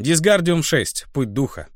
Дисгардиум 6. Путь духа.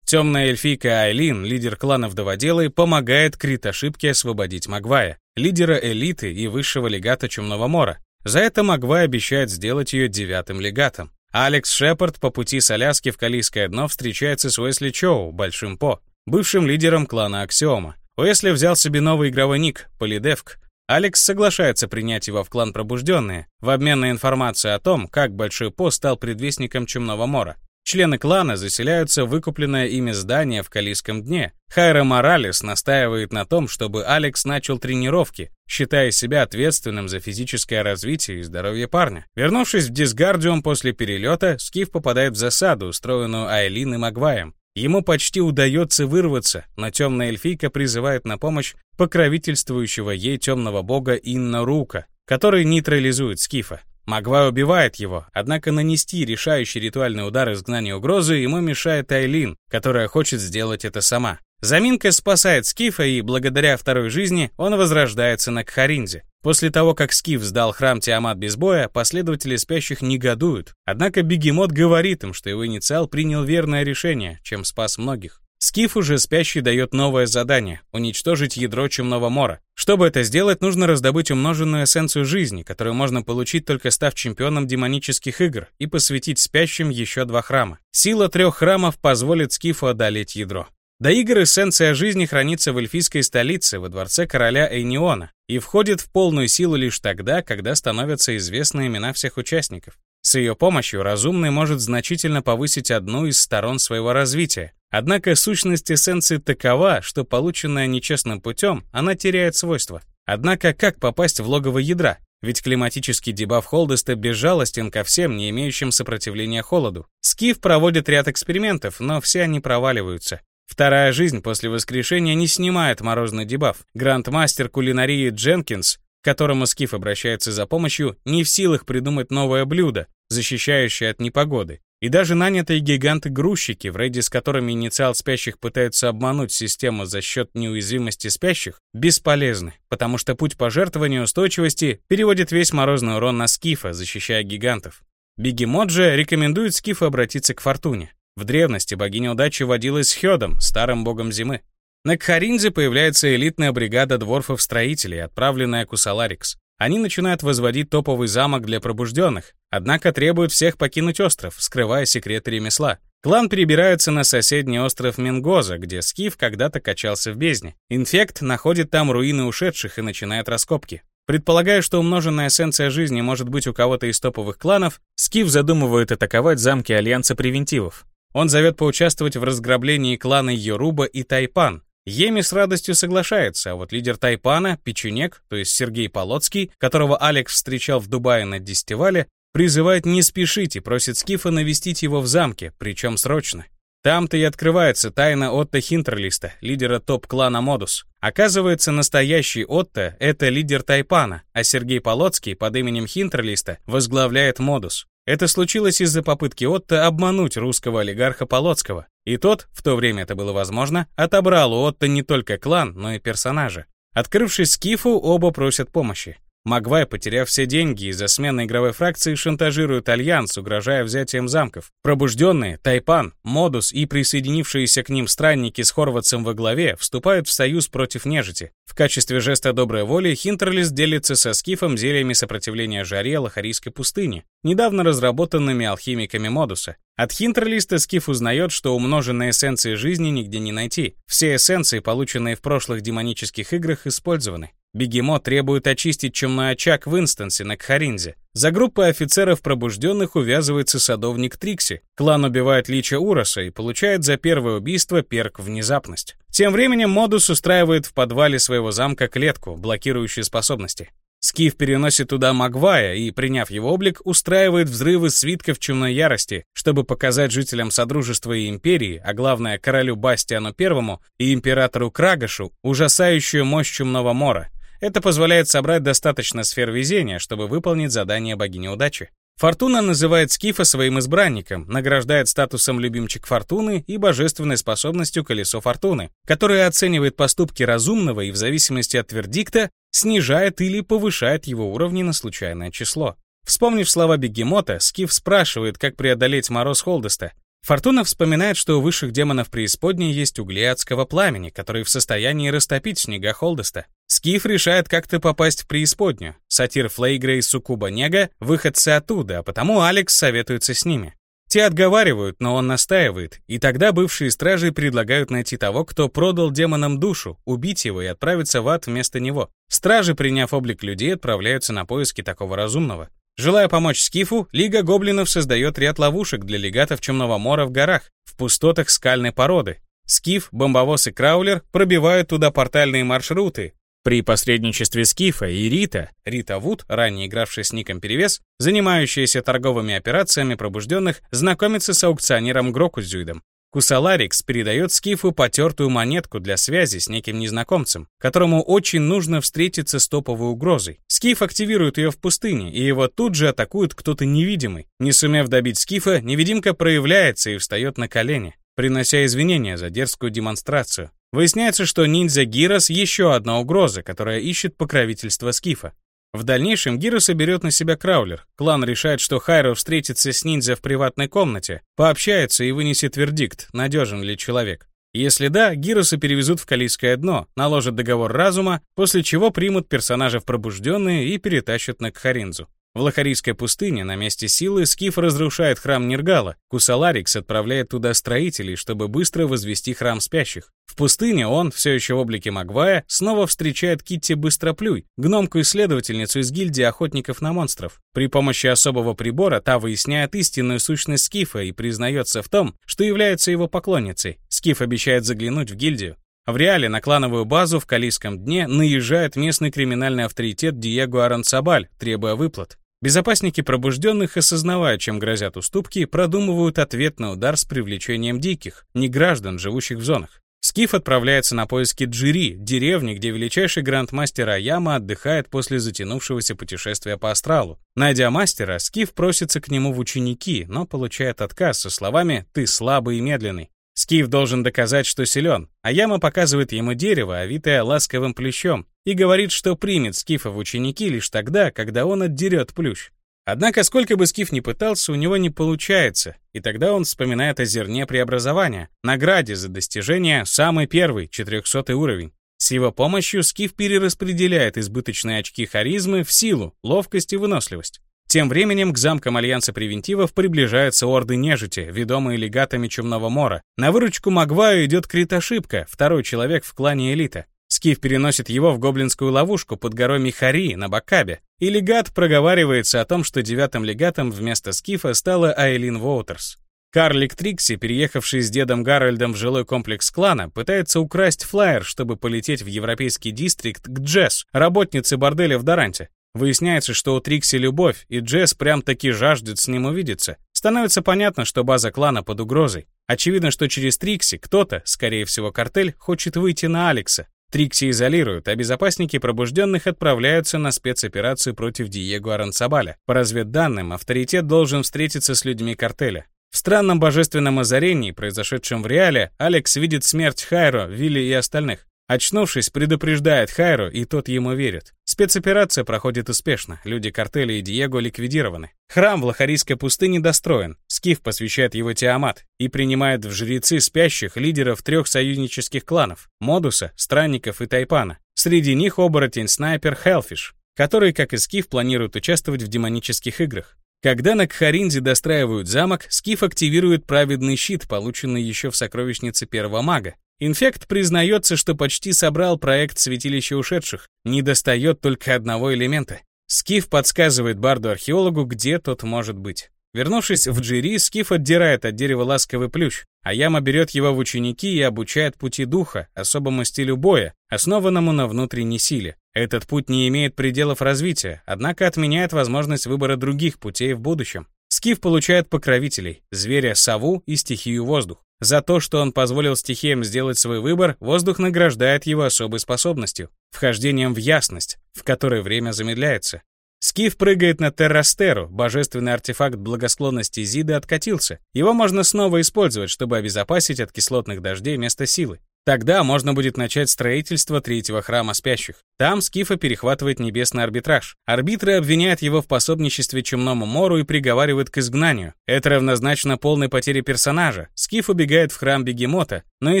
Темная эльфийка Айлин, лидер клана Вдоводелы, помогает Крит ошибке освободить Магвая, лидера элиты и высшего легата Чумного Мора. За это Магвай обещает сделать ее девятым легатом. Алекс Шепард по пути с Аляски в Калийское дно встречается с Уэсли Чоу, Большим По, бывшим лидером клана Аксиома. Уэсли взял себе новый игровой ник, Полидевк. Алекс соглашается принять его в клан Пробужденные в обмен на информацию о том, как Большой По стал предвестником Чумного Мора. Члены клана заселяются в выкупленное ими здание в Калийском дне. Хайра Моралес настаивает на том, чтобы Алекс начал тренировки, считая себя ответственным за физическое развитие и здоровье парня. Вернувшись в Дисгардиум после перелета, Скиф попадает в засаду, устроенную Айлин и Магваем. Ему почти удается вырваться, но темная эльфийка призывает на помощь покровительствующего ей темного бога Инна Рука, который нейтрализует Скифа. Магвай убивает его, однако нанести решающий ритуальный удар изгнания угрозы ему мешает Айлин, которая хочет сделать это сама. Заминка спасает Скифа, и благодаря второй жизни он возрождается на Кхаринзе. После того, как Скиф сдал храм Тиамат без боя, последователи спящих негодуют. Однако Бегемот говорит им, что его инициал принял верное решение, чем спас многих. Скиф уже спящий дает новое задание — уничтожить ядро Чумного Мора. Чтобы это сделать, нужно раздобыть умноженную эссенцию жизни, которую можно получить только став чемпионом демонических игр, и посвятить спящим еще два храма. Сила трех храмов позволит Скифу одолеть ядро. До игр эссенция жизни хранится в эльфийской столице, во дворце короля Эйниона, и входит в полную силу лишь тогда, когда становятся известны имена всех участников. С ее помощью разумный может значительно повысить одну из сторон своего развития, Однако сущность эссенции такова, что полученная нечестным путем, она теряет свойства. Однако как попасть в логово ядра? Ведь климатический дебаф Холдеста безжалостен ко всем, не имеющим сопротивления холоду. Скиф проводит ряд экспериментов, но все они проваливаются. Вторая жизнь после воскрешения не снимает морозный дебаф. Грандмастер кулинарии Дженкинс, к которому Скиф обращается за помощью, не в силах придумать новое блюдо, защищающее от непогоды. И даже нанятые гиганты-грузчики, в рейде с которыми инициал спящих пытаются обмануть систему за счет неуязвимости спящих, бесполезны, потому что путь пожертвования устойчивости переводит весь морозный урон на Скифа, защищая гигантов. Бегемот же рекомендует Скифу обратиться к Фортуне. В древности богиня удачи водилась с Хёдом, старым богом зимы. На Кхаринзе появляется элитная бригада дворфов-строителей, отправленная Кусаларикс. Они начинают возводить топовый замок для пробужденных, однако требуют всех покинуть остров, скрывая секреты ремесла. Клан перебирается на соседний остров Мингоза, где Скиф когда-то качался в бездне. Инфект находит там руины ушедших и начинает раскопки. Предполагая, что умноженная эссенция жизни может быть у кого-то из топовых кланов, Скиф задумывает атаковать замки Альянса Превентивов. Он зовет поучаствовать в разграблении клана Йоруба и Тайпан, Еми с радостью соглашается, а вот лидер Тайпана, Печенек, то есть Сергей Полоцкий, которого Алекс встречал в Дубае на Дестивале, призывает не спешить и просит Скифа навестить его в замке, причем срочно. Там-то и открывается тайна Отто Хинтерлиста, лидера топ-клана Модус. Оказывается, настоящий Отто — это лидер Тайпана, а Сергей Полоцкий под именем Хинтерлиста возглавляет Модус. Это случилось из-за попытки Отто обмануть русского олигарха Полоцкого, и тот, в то время это было возможно, отобрал у Отто не только клан, но и персонажа. Открывшись Скифу, оба просят помощи. Магвай, потеряв все деньги из-за смены игровой фракции, шантажирует Альянс, угрожая взятием замков. Пробужденные, Тайпан, Модус и присоединившиеся к ним странники с Хорватцем во главе вступают в союз против нежити. В качестве жеста доброй воли Хинтерлис делится со Скифом зельями сопротивления жаре Лохарийской пустыни, недавно разработанными алхимиками Модуса. От Хинтерлиста Скиф узнает, что умноженные эссенции жизни нигде не найти. Все эссенции, полученные в прошлых демонических играх, использованы. Бегемот требует очистить чумной очаг в инстансе на Кхаринзе. За группой офицеров пробужденных увязывается садовник Трикси. Клан убивает Лича Уроса и получает за первое убийство перк «Внезапность». Тем временем Модус устраивает в подвале своего замка клетку, блокирующую способности. Скиф переносит туда Магвая и, приняв его облик, устраивает взрывы свитков чумной ярости, чтобы показать жителям Содружества и Империи, а главное королю Бастиану Первому и императору Крагашу, ужасающую мощь чумного мора. Это позволяет собрать достаточно сфер везения, чтобы выполнить задание богини удачи. Фортуна называет Скифа своим избранником, награждает статусом любимчик Фортуны и божественной способностью Колесо Фортуны, которое оценивает поступки разумного и в зависимости от вердикта снижает или повышает его уровни на случайное число. Вспомнив слова бегемота, Скиф спрашивает, как преодолеть мороз Холдеста. Фортуна вспоминает, что у высших демонов преисподней есть угли адского пламени, которые в состоянии растопить снега Холдеста. Скиф решает как-то попасть в преисподнюю. Сатир Флейгра и Сукуба Нега — выходцы оттуда, а потому Алекс советуется с ними. Те отговаривают, но он настаивает, и тогда бывшие стражи предлагают найти того, кто продал демонам душу, убить его и отправиться в ад вместо него. Стражи, приняв облик людей, отправляются на поиски такого разумного. Желая помочь Скифу, Лига Гоблинов создает ряд ловушек для легатов Темного Мора в горах, в пустотах скальной породы. Скиф, бомбовоз и краулер пробивают туда портальные маршруты. При посредничестве Скифа и Рита, Рита Вуд, ранее игравшая с ником Перевес, занимающаяся торговыми операциями пробужденных, знакомится с аукционером Грокузюидом. Кусаларикс передает Скифу потертую монетку для связи с неким незнакомцем, которому очень нужно встретиться с топовой угрозой. Скиф активирует ее в пустыне, и его тут же атакует кто-то невидимый. Не сумев добить Скифа, невидимка проявляется и встает на колени, принося извинения за дерзкую демонстрацию. Выясняется, что ниндзя Гирос еще одна угроза, которая ищет покровительство Скифа. В дальнейшем Гироса берет на себя Краулер. Клан решает, что Хайро встретится с ниндзя в приватной комнате, пообщается и вынесет вердикт, надежен ли человек. Если да, Гироса перевезут в Калийское дно, наложат договор разума, после чего примут персонажа в пробужденные и перетащат на Кхаринзу. В Лохарийской пустыне на месте силы Скиф разрушает храм Нергала, Кусаларикс отправляет туда строителей, чтобы быстро возвести храм спящих. В пустыне он, все еще в облике Магвая, снова встречает Китти Быстроплюй, гномку-исследовательницу из гильдии охотников на монстров. При помощи особого прибора та выясняет истинную сущность Скифа и признается в том, что является его поклонницей. Скиф обещает заглянуть в гильдию. В реале на клановую базу в Калийском дне наезжает местный криминальный авторитет Диего Аранцабаль, требуя выплат. Безопасники пробужденных, осознавая, чем грозят уступки, продумывают ответный удар с привлечением диких, не граждан, живущих в зонах. Скиф отправляется на поиски Джири, деревни, где величайший грандмастер Аяма отдыхает после затянувшегося путешествия по астралу. Найдя мастера, Скиф просится к нему в ученики, но получает отказ со словами «ты слабый и медленный». Скиф должен доказать, что силен, а Яма показывает ему дерево, овитое ласковым плющом, и говорит, что примет Скифа в ученики лишь тогда, когда он отдерет плющ. Однако, сколько бы Скиф ни пытался, у него не получается, и тогда он вспоминает о зерне преобразования, награде за достижение самый первый, 400 уровень. С его помощью Скиф перераспределяет избыточные очки харизмы в силу, ловкость и выносливость. Тем временем к замкам Альянса Превентивов приближаются орды нежити, ведомые легатами Чумного Мора. На выручку Магваю идет Крит-ошибка, второй человек в клане Элита. Скиф переносит его в гоблинскую ловушку под горой Михари на Бакабе, и легат проговаривается о том, что девятым легатом вместо Скифа стала Айлин Воутерс. Карлик Трикси, переехавший с дедом Гарольдом в жилой комплекс клана, пытается украсть флайер, чтобы полететь в европейский дистрикт к Джесс, работнице борделя в Даранте. Выясняется, что у Трикси любовь, и Джесс прям-таки жаждет с ним увидеться. Становится понятно, что база клана под угрозой. Очевидно, что через Трикси кто-то, скорее всего картель, хочет выйти на Алекса. Трикси изолируют, а безопасники пробужденных отправляются на спецоперацию против Диего Арансабаля. По разведданным, авторитет должен встретиться с людьми картеля. В странном божественном озарении, произошедшем в реале, Алекс видит смерть Хайро, Вилли и остальных. Очнувшись, предупреждает Хайро, и тот ему верит. Спецоперация проходит успешно, люди картеля и Диего ликвидированы. Храм в Лохарийской пустыне достроен, Скиф посвящает его Тиамат и принимает в жрецы спящих лидеров трех союзнических кланов — Модуса, Странников и Тайпана. Среди них оборотень-снайпер Хелфиш, который, как и Скиф, планирует участвовать в демонических играх. Когда на Кхаринзе достраивают замок, Скиф активирует праведный щит, полученный еще в сокровищнице первого мага, Инфект признается, что почти собрал проект Святилища ушедших, не достает только одного элемента. Скиф подсказывает барду-археологу, где тот может быть. Вернувшись в Джири, Скиф отдирает от дерева ласковый плющ, а Яма берет его в ученики и обучает пути духа, особому стилю боя, основанному на внутренней силе. Этот путь не имеет пределов развития, однако отменяет возможность выбора других путей в будущем. Скиф получает покровителей, зверя сову и стихию воздух. За то, что он позволил стихиям сделать свой выбор, воздух награждает его особой способностью — вхождением в ясность, в которой время замедляется. Скиф прыгает на Террастеру, божественный артефакт благосклонности Зиды откатился. Его можно снова использовать, чтобы обезопасить от кислотных дождей место силы. Тогда можно будет начать строительство третьего храма спящих. Там Скифа перехватывает небесный арбитраж. Арбитры обвиняют его в пособничестве Чумному Мору и приговаривают к изгнанию. Это равнозначно полной потере персонажа. Скиф убегает в храм Бегемота, но и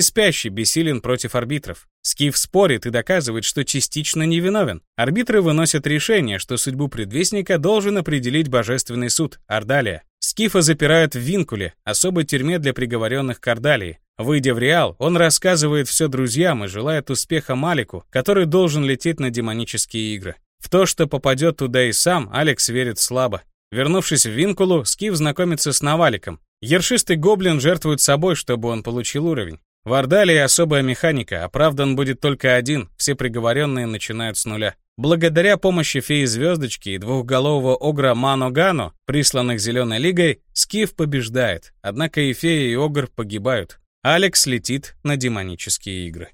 спящий бессилен против арбитров. Скиф спорит и доказывает, что частично невиновен. Арбитры выносят решение, что судьбу предвестника должен определить божественный суд, Ордалия. Скифа запирают в Винкуле, особой тюрьме для приговоренных к Ордалии. Выйдя в Реал, он рассказывает все друзьям и желает успеха Малику, который должен лететь на демонические игры. В то, что попадет туда и сам, Алекс верит слабо. Вернувшись в Винкулу, Скиф знакомится с Наваликом. Ершистый гоблин жертвует собой, чтобы он получил уровень. В Ордалии особая механика, оправдан будет только один, все приговоренные начинают с нуля. Благодаря помощи феи-звездочки и двухголового огра Маногано, присланных Зеленой Лигой, Скиф побеждает, однако и фея, и огр погибают. Алекс летит на демонические игры.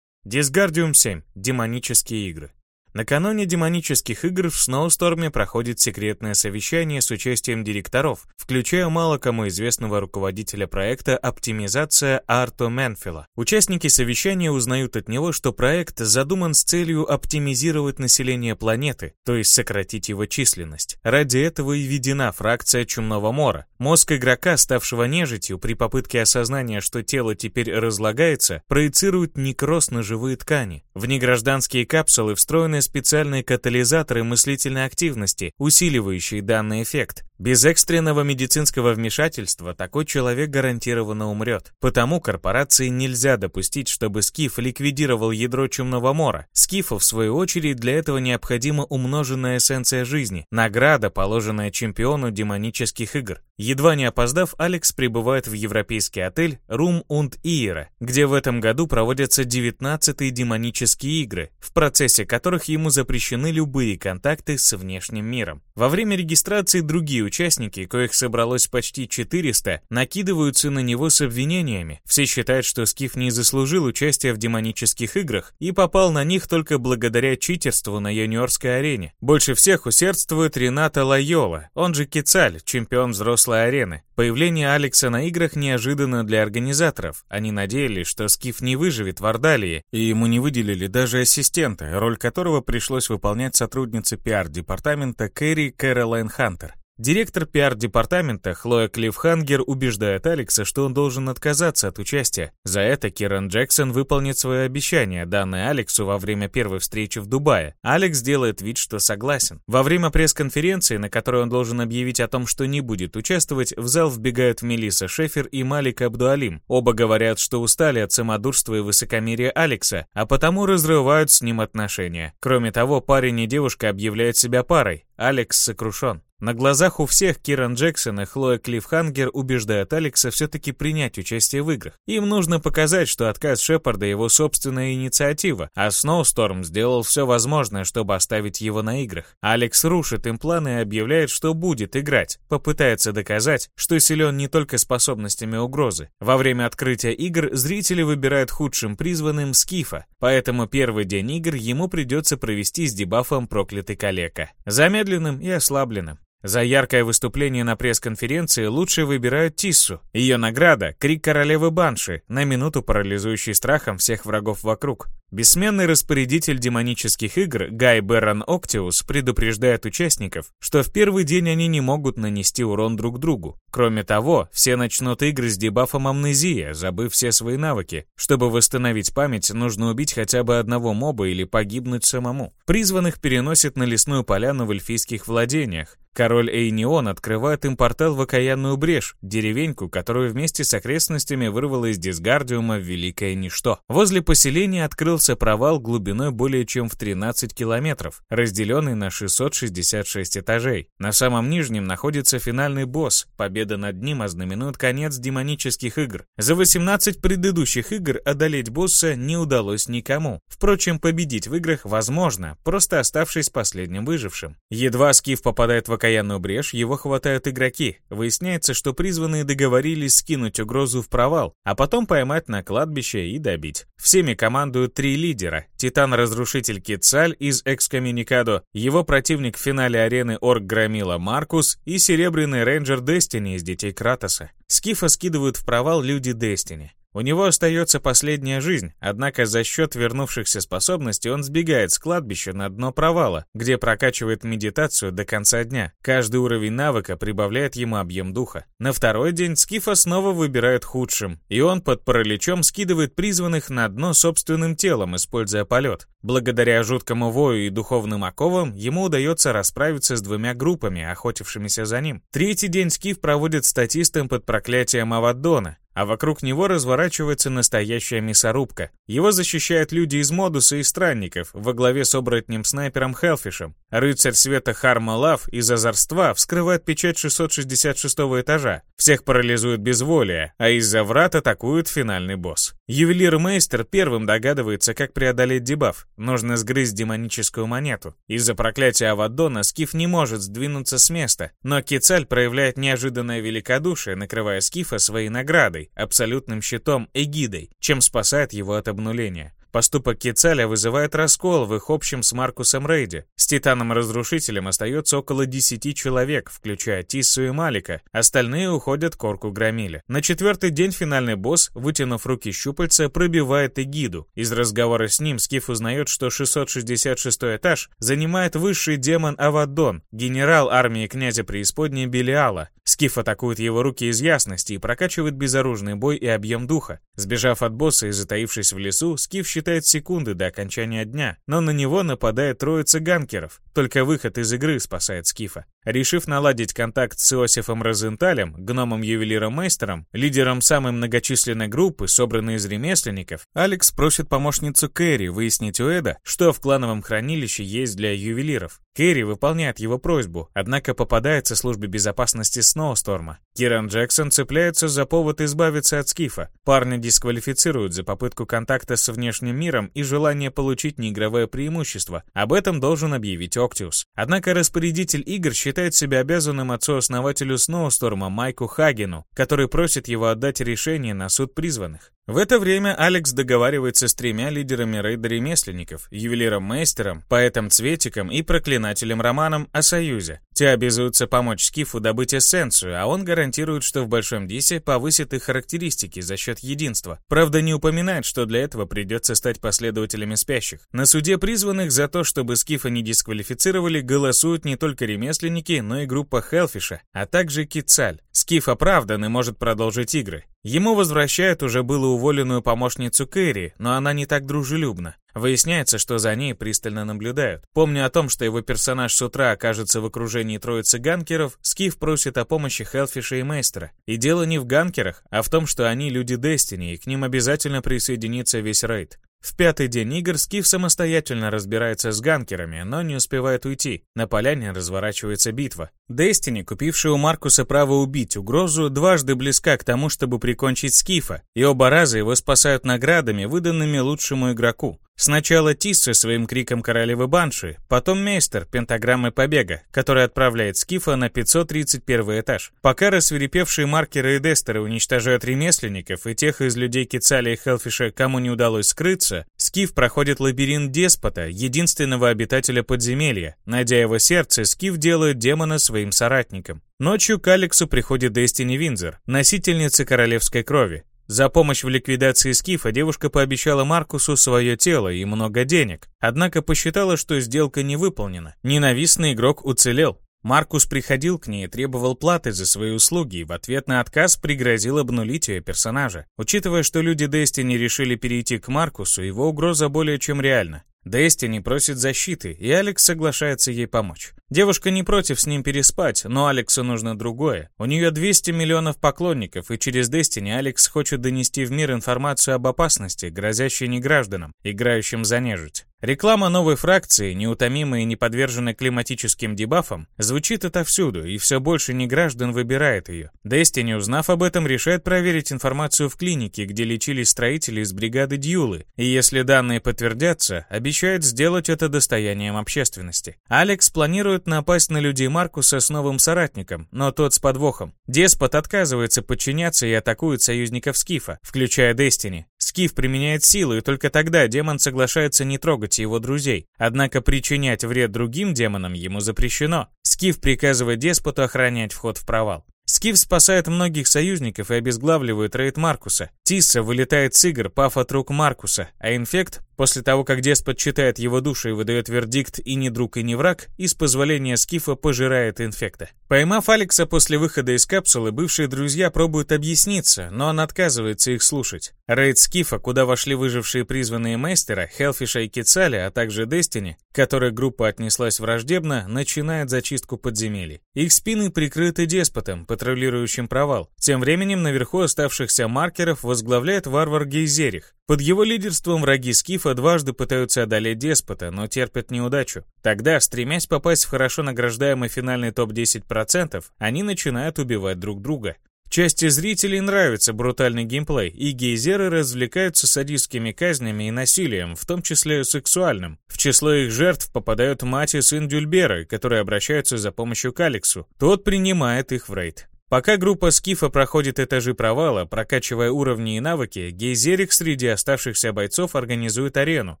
Дисгардиум 7. Демонические игры. Накануне демонических игр в Сноусторме проходит секретное совещание с участием директоров, включая мало кому известного руководителя проекта «Оптимизация» Арто Менфила. Участники совещания узнают от него, что проект задуман с целью оптимизировать население планеты, то есть сократить его численность. Ради этого и введена фракция Чумного Мора. Мозг игрока, ставшего нежитью при попытке осознания, что тело теперь разлагается, проецирует некроз на живые ткани. В негражданские капсулы встроены специальные катализаторы мыслительной активности, усиливающие данный эффект. Без экстренного медицинского вмешательства такой человек гарантированно умрет. Потому корпорации нельзя допустить, чтобы Скиф ликвидировал ядро Чумного Мора. Скифу, в свою очередь, для этого необходима умноженная эссенция жизни, награда, положенная чемпиону демонических игр. Едва не опоздав, Алекс прибывает в европейский отель Room und Ира, где в этом году проводятся 19-е демонические игры, в процессе которых ему запрещены любые контакты с внешним миром. Во время регистрации другие участники, коих собралось почти 400, накидываются на него с обвинениями. Все считают, что Скиф не заслужил участия в демонических играх и попал на них только благодаря читерству на юниорской арене. Больше всех усердствует Рената Лайола, он же Кицаль, чемпион взрослой арены. Появление Алекса на играх неожиданно для организаторов. Они надеялись, что Скиф не выживет в Ордалии, и ему не выделили даже ассистента, роль которого пришлось выполнять сотруднице пиар-департамента Кэрри Кэролайн Хантер. Директор пиар-департамента Хлоя Клиффхангер убеждает Алекса, что он должен отказаться от участия. За это Киран Джексон выполнит свое обещание, данное Алексу во время первой встречи в Дубае. Алекс делает вид, что согласен. Во время пресс-конференции, на которой он должен объявить о том, что не будет участвовать, в зал вбегают Мелисса Шефер и Малик Абдуалим. Оба говорят, что устали от самодурства и высокомерия Алекса, а потому разрывают с ним отношения. Кроме того, парень и девушка объявляют себя парой. Алекс сокрушен. На глазах у всех Киран Джексон и Хлоя Клиффхангер убеждают Алекса все-таки принять участие в играх. Им нужно показать, что отказ Шепарда его собственная инициатива, а Сноусторм сделал все возможное, чтобы оставить его на играх. Алекс рушит им планы и объявляет, что будет играть. Попытается доказать, что силен не только способностями угрозы. Во время открытия игр зрители выбирают худшим призванным Скифа, поэтому первый день игр ему придется провести с дебафом проклятый калека. Замедленным и ослабленным. За яркое выступление на пресс-конференции лучше выбирают Тиссу. Ее награда — крик королевы Банши, на минуту парализующий страхом всех врагов вокруг. Бессменный распорядитель демонических игр Гай Беррон Октиус предупреждает участников, что в первый день они не могут нанести урон друг другу. Кроме того, все начнут игры с дебафом амнезия, забыв все свои навыки. Чтобы восстановить память, нужно убить хотя бы одного моба или погибнуть самому. Призванных переносят на лесную поляну в эльфийских владениях. Король Эйнион открывает им портал в окаянную брешь, деревеньку, которую вместе с окрестностями вырвало из Дисгардиума великое ничто. Возле поселения открылся провал глубиной более чем в 13 километров, разделенный на 666 этажей. На самом нижнем находится финальный босс, победа над ним ознаменует конец демонических игр. За 18 предыдущих игр одолеть босса не удалось никому. Впрочем, победить в играх возможно, просто оставшись последним выжившим. Едва Скиф попадает в окаянную брешь его хватают игроки. Выясняется, что призванные договорились скинуть угрозу в провал, а потом поймать на кладбище и добить. Всеми командуют три лидера. Титан-разрушитель Кицаль из Экскоммуникадо, его противник в финале арены Орг Громила Маркус и серебряный рейнджер Дестини из Детей Кратоса. Скифа скидывают в провал люди Дестини. У него остается последняя жизнь, однако за счет вернувшихся способностей он сбегает с кладбища на дно провала, где прокачивает медитацию до конца дня. Каждый уровень навыка прибавляет ему объем духа. На второй день Скифа снова выбирают худшим, и он под параличом скидывает призванных на дно собственным телом, используя полет. Благодаря жуткому вою и духовным оковам ему удается расправиться с двумя группами, охотившимися за ним. Третий день Скиф проводит статистом под проклятием Аваддона, а вокруг него разворачивается настоящая мясорубка. Его защищают люди из Модуса и Странников во главе с оборотнем-снайпером Хелфишем. Рыцарь света Харма Лав из озорства вскрывает печать 666 этажа. Всех парализует безволие, а из-за врат атакует финальный босс. Ювелир-мейстер первым догадывается, как преодолеть дебаф. Нужно сгрызть демоническую монету. Из-за проклятия Авадона Скиф не может сдвинуться с места, но Кицаль проявляет неожиданное великодушие, накрывая Скифа своей наградой, абсолютным щитом эгидой, чем спасает его от обнуления. Поступок Кицаля вызывает раскол в их общем с Маркусом Рейде. С Титаном-разрушителем остается около 10 человек, включая Тиссу и Малика. Остальные уходят к Орку Громиле. На четвертый день финальный босс, вытянув руки щупальца, пробивает Эгиду. Из разговора с ним Скиф узнает, что 666 этаж занимает высший демон Авадон, генерал армии князя преисподней Белиала. Скиф атакует его руки из ясности и прокачивает безоружный бой и объем духа. Сбежав от босса и затаившись в лесу, Скиф считает секунды до окончания дня, но на него нападает троица ганкеров. Только выход из игры спасает Скифа. Решив наладить контакт с Иосифом Розенталем, гномом-ювелиром-мейстером, лидером самой многочисленной группы, собранной из ремесленников, Алекс просит помощницу Кэрри выяснить у Эда, что в клановом хранилище есть для ювелиров. Кэрри выполняет его просьбу, однако попадается службе безопасности Сноусторма. Киран Джексон цепляется за повод избавиться от Скифа. Парня дисквалифицируют за попытку контакта с внешним миром и желание получить неигровое преимущество. Об этом должен объявить Октиус. Однако распорядитель игр считает считает себя обязанным отцу-основателю Сноусторма Майку Хагену, который просит его отдать решение на суд призванных. В это время Алекс договаривается с тремя лидерами рейда ремесленников, ювелиром-мейстером, поэтом-цветиком и проклинателем Романом о союзе. Те обязуются помочь Скифу добыть эссенцию, а он гарантирует, что в Большом Дисе повысит их характеристики за счет единства. Правда, не упоминает, что для этого придется стать последователями спящих. На суде призванных за то, чтобы Скифа не дисквалифицировали, голосуют не только ремесленники, но и группа Хелфиша, а также Кицаль. Скиф оправдан и может продолжить игры. Ему возвращают уже было уволенную помощницу Кэрри, но она не так дружелюбна. Выясняется, что за ней пристально наблюдают. Помня о том, что его персонаж с утра окажется в окружении троицы ганкеров, Скиф просит о помощи Хелфиша и Мейстера. И дело не в ганкерах, а в том, что они люди Дестини, и к ним обязательно присоединится весь рейд. В пятый день игр Скиф самостоятельно разбирается с ганкерами, но не успевает уйти. На поляне разворачивается битва. Дестини, купившая у Маркуса право убить угрозу, дважды близка к тому, чтобы прикончить Скифа, и оба раза его спасают наградами, выданными лучшему игроку. Сначала Тисса своим криком королевы Банши, потом Мейстер пентаграммой побега, который отправляет Скифа на 531 этаж. Пока рассверепевшие маркеры и дестеры уничтожают ремесленников и тех из людей Кицали и Хелфиша, кому не удалось скрыться, Скиф проходит лабиринт Деспота, единственного обитателя подземелья. Найдя его сердце, Скиф делает демона своим соратником. Ночью к Алексу приходит Дестини Винзер, носительница королевской крови. За помощь в ликвидации Скифа девушка пообещала Маркусу свое тело и много денег, однако посчитала, что сделка не выполнена. Ненавистный игрок уцелел. Маркус приходил к ней и требовал платы за свои услуги, и в ответ на отказ пригрозил обнулить ее персонажа. Учитывая, что люди Дестини решили перейти к Маркусу, его угроза более чем реальна. Дестини просит защиты, и Алекс соглашается ей помочь. Девушка не против с ним переспать, но Алексу нужно другое. У нее 200 миллионов поклонников, и через Дестини Алекс хочет донести в мир информацию об опасности, грозящей негражданам, играющим за нежить. Реклама новой фракции, неутомимой и не подверженной климатическим дебафам, звучит отовсюду, и все больше неграждан выбирает ее. Дестини, узнав об этом, решает проверить информацию в клинике, где лечились строители из бригады Дьюлы, и если данные подтвердятся, обещает сделать это достоянием общественности. Алекс планирует напасть на людей Маркуса с новым соратником, но тот с подвохом. Деспот отказывается подчиняться и атакует союзников Скифа, включая Дестини. Скиф применяет силу, и только тогда демон соглашается не трогать его друзей. Однако причинять вред другим демонам ему запрещено. Скиф приказывает деспоту охранять вход в провал. Скиф спасает многих союзников и обезглавливает рейд Маркуса. Тисса вылетает с игр, пав от рук Маркуса, а Инфект После того, как деспот читает его душу и выдает вердикт «и не друг, и не враг», с позволения Скифа пожирает инфекта. Поймав Алекса после выхода из капсулы, бывшие друзья пробуют объясниться, но он отказывается их слушать. Рейд Скифа, куда вошли выжившие призванные мастера, Хелфиша и Кицали, а также Дестини, к которой группа отнеслась враждебно, начинает зачистку подземелий. Их спины прикрыты деспотом, патрулирующим провал. Тем временем наверху оставшихся маркеров возглавляет варвар Гейзерих. Под его лидерством враги Скифа дважды пытаются одолеть деспота, но терпят неудачу. Тогда, стремясь попасть в хорошо награждаемый финальный топ-10%, они начинают убивать друг друга. Части зрителей нравится брутальный геймплей, и гейзеры развлекаются садистскими казнями и насилием, в том числе сексуальным. В число их жертв попадают мать и сын Дюльберы, которые обращаются за помощью к Алексу. Тот принимает их в рейд. Пока группа Скифа проходит этажи провала, прокачивая уровни и навыки, Гейзерик среди оставшихся бойцов организует арену,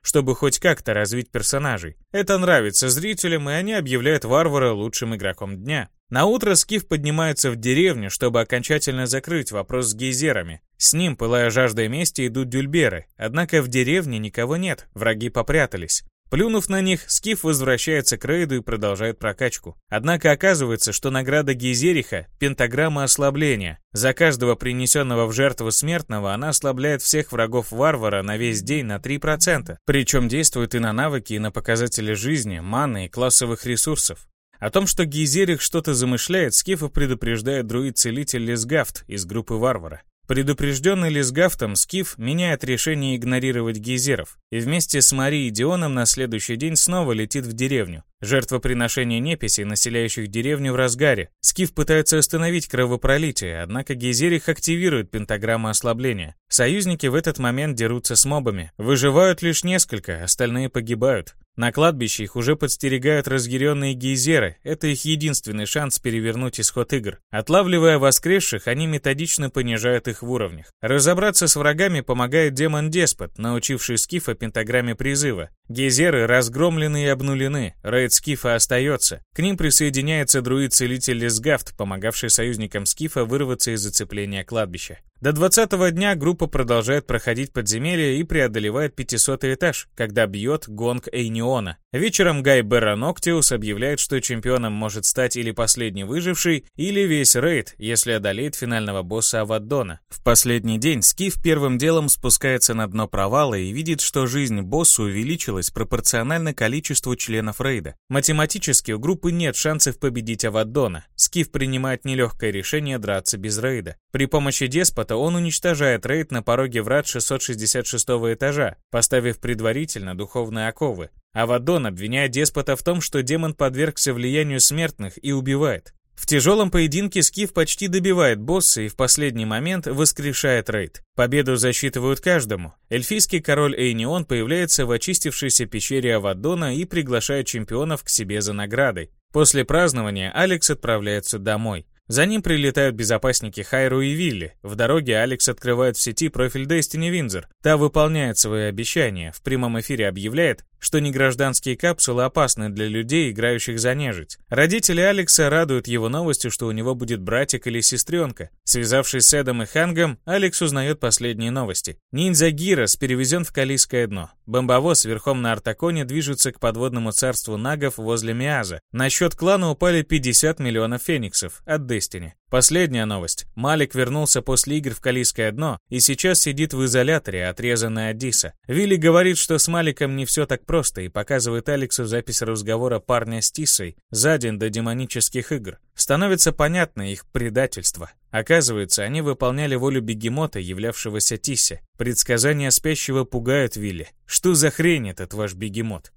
чтобы хоть как-то развить персонажей. Это нравится зрителям, и они объявляют варвара лучшим игроком дня. На утро Скиф поднимается в деревню, чтобы окончательно закрыть вопрос с гейзерами. С ним, пылая жаждой мести, идут дюльберы. Однако в деревне никого нет, враги попрятались. Плюнув на них, Скиф возвращается к рейду и продолжает прокачку. Однако оказывается, что награда Гейзериха — пентаграмма ослабления. За каждого принесенного в жертву смертного она ослабляет всех врагов варвара на весь день на 3%. Причем действует и на навыки, и на показатели жизни, маны и классовых ресурсов. О том, что Гейзерих что-то замышляет, Скифа предупреждает друид-целитель Лесгафт из группы варвара. Предупрежденный Лисгафтом, Скиф меняет решение игнорировать гейзеров и вместе с Марией и Дионом на следующий день снова летит в деревню. Жертвоприношение неписей, населяющих деревню в разгаре. Скиф пытается остановить кровопролитие, однако Гейзерих активирует пентаграмму ослабления. Союзники в этот момент дерутся с мобами. Выживают лишь несколько, остальные погибают. На кладбище их уже подстерегают разъяренные гейзеры. Это их единственный шанс перевернуть исход игр. Отлавливая воскресших, они методично понижают их в уровнях. Разобраться с врагами помогает демон-деспот, научивший Скифа пентаграмме призыва. Гейзеры разгромлены и обнулены, рейд Скифа остается. К ним присоединяется друид-целитель Лесгафт, помогавший союзникам Скифа вырваться из зацепления кладбища. До 20 дня группа продолжает проходить подземелье и преодолевает 500 этаж, когда бьет гонг Эйниона. Вечером Гай Берроноктиус объявляет, что чемпионом может стать или последний выживший, или весь рейд, если одолеет финального босса Аваддона. В последний день Скиф первым делом спускается на дно провала и видит, что жизнь босса увеличилась пропорционально количеству членов рейда. Математически у группы нет шансов победить Аваддона. Скиф принимает нелегкое решение драться без рейда. При помощи деспота он уничтожает рейд на пороге врат 666 этажа, поставив предварительно духовные оковы. Авадон обвиняет деспота в том, что демон подвергся влиянию смертных и убивает. В тяжелом поединке Скиф почти добивает босса и в последний момент воскрешает рейд. Победу засчитывают каждому. Эльфийский король Эйнион появляется в очистившейся пещере Авадона и приглашает чемпионов к себе за наградой. После празднования Алекс отправляется домой. За ним прилетают безопасники Хайру и Вилли. В дороге Алекс открывает в сети профиль Destiny Винзер. Та выполняет свои обещания, в прямом эфире объявляет, что негражданские капсулы опасны для людей, играющих за нежить. Родители Алекса радуют его новостью, что у него будет братик или сестренка. Связавшись с Эдом и Хангом, Алекс узнает последние новости. Ниндзя Гирос перевезен в Калийское дно. Бомбовоз верхом на Артаконе движется к подводному царству нагов возле Миаза. На счет клана упали 50 миллионов фениксов от Дестини. Последняя новость. Малик вернулся после игр в Калийское дно и сейчас сидит в изоляторе, отрезанный от Диса. Вилли говорит, что с Маликом не все так просто и показывает Алексу запись разговора парня с Тисой за день до демонических игр. Становится понятно их предательство. Оказывается, они выполняли волю бегемота, являвшегося Тисе. Предсказания спящего пугают Вилли. Что за хрень этот ваш бегемот?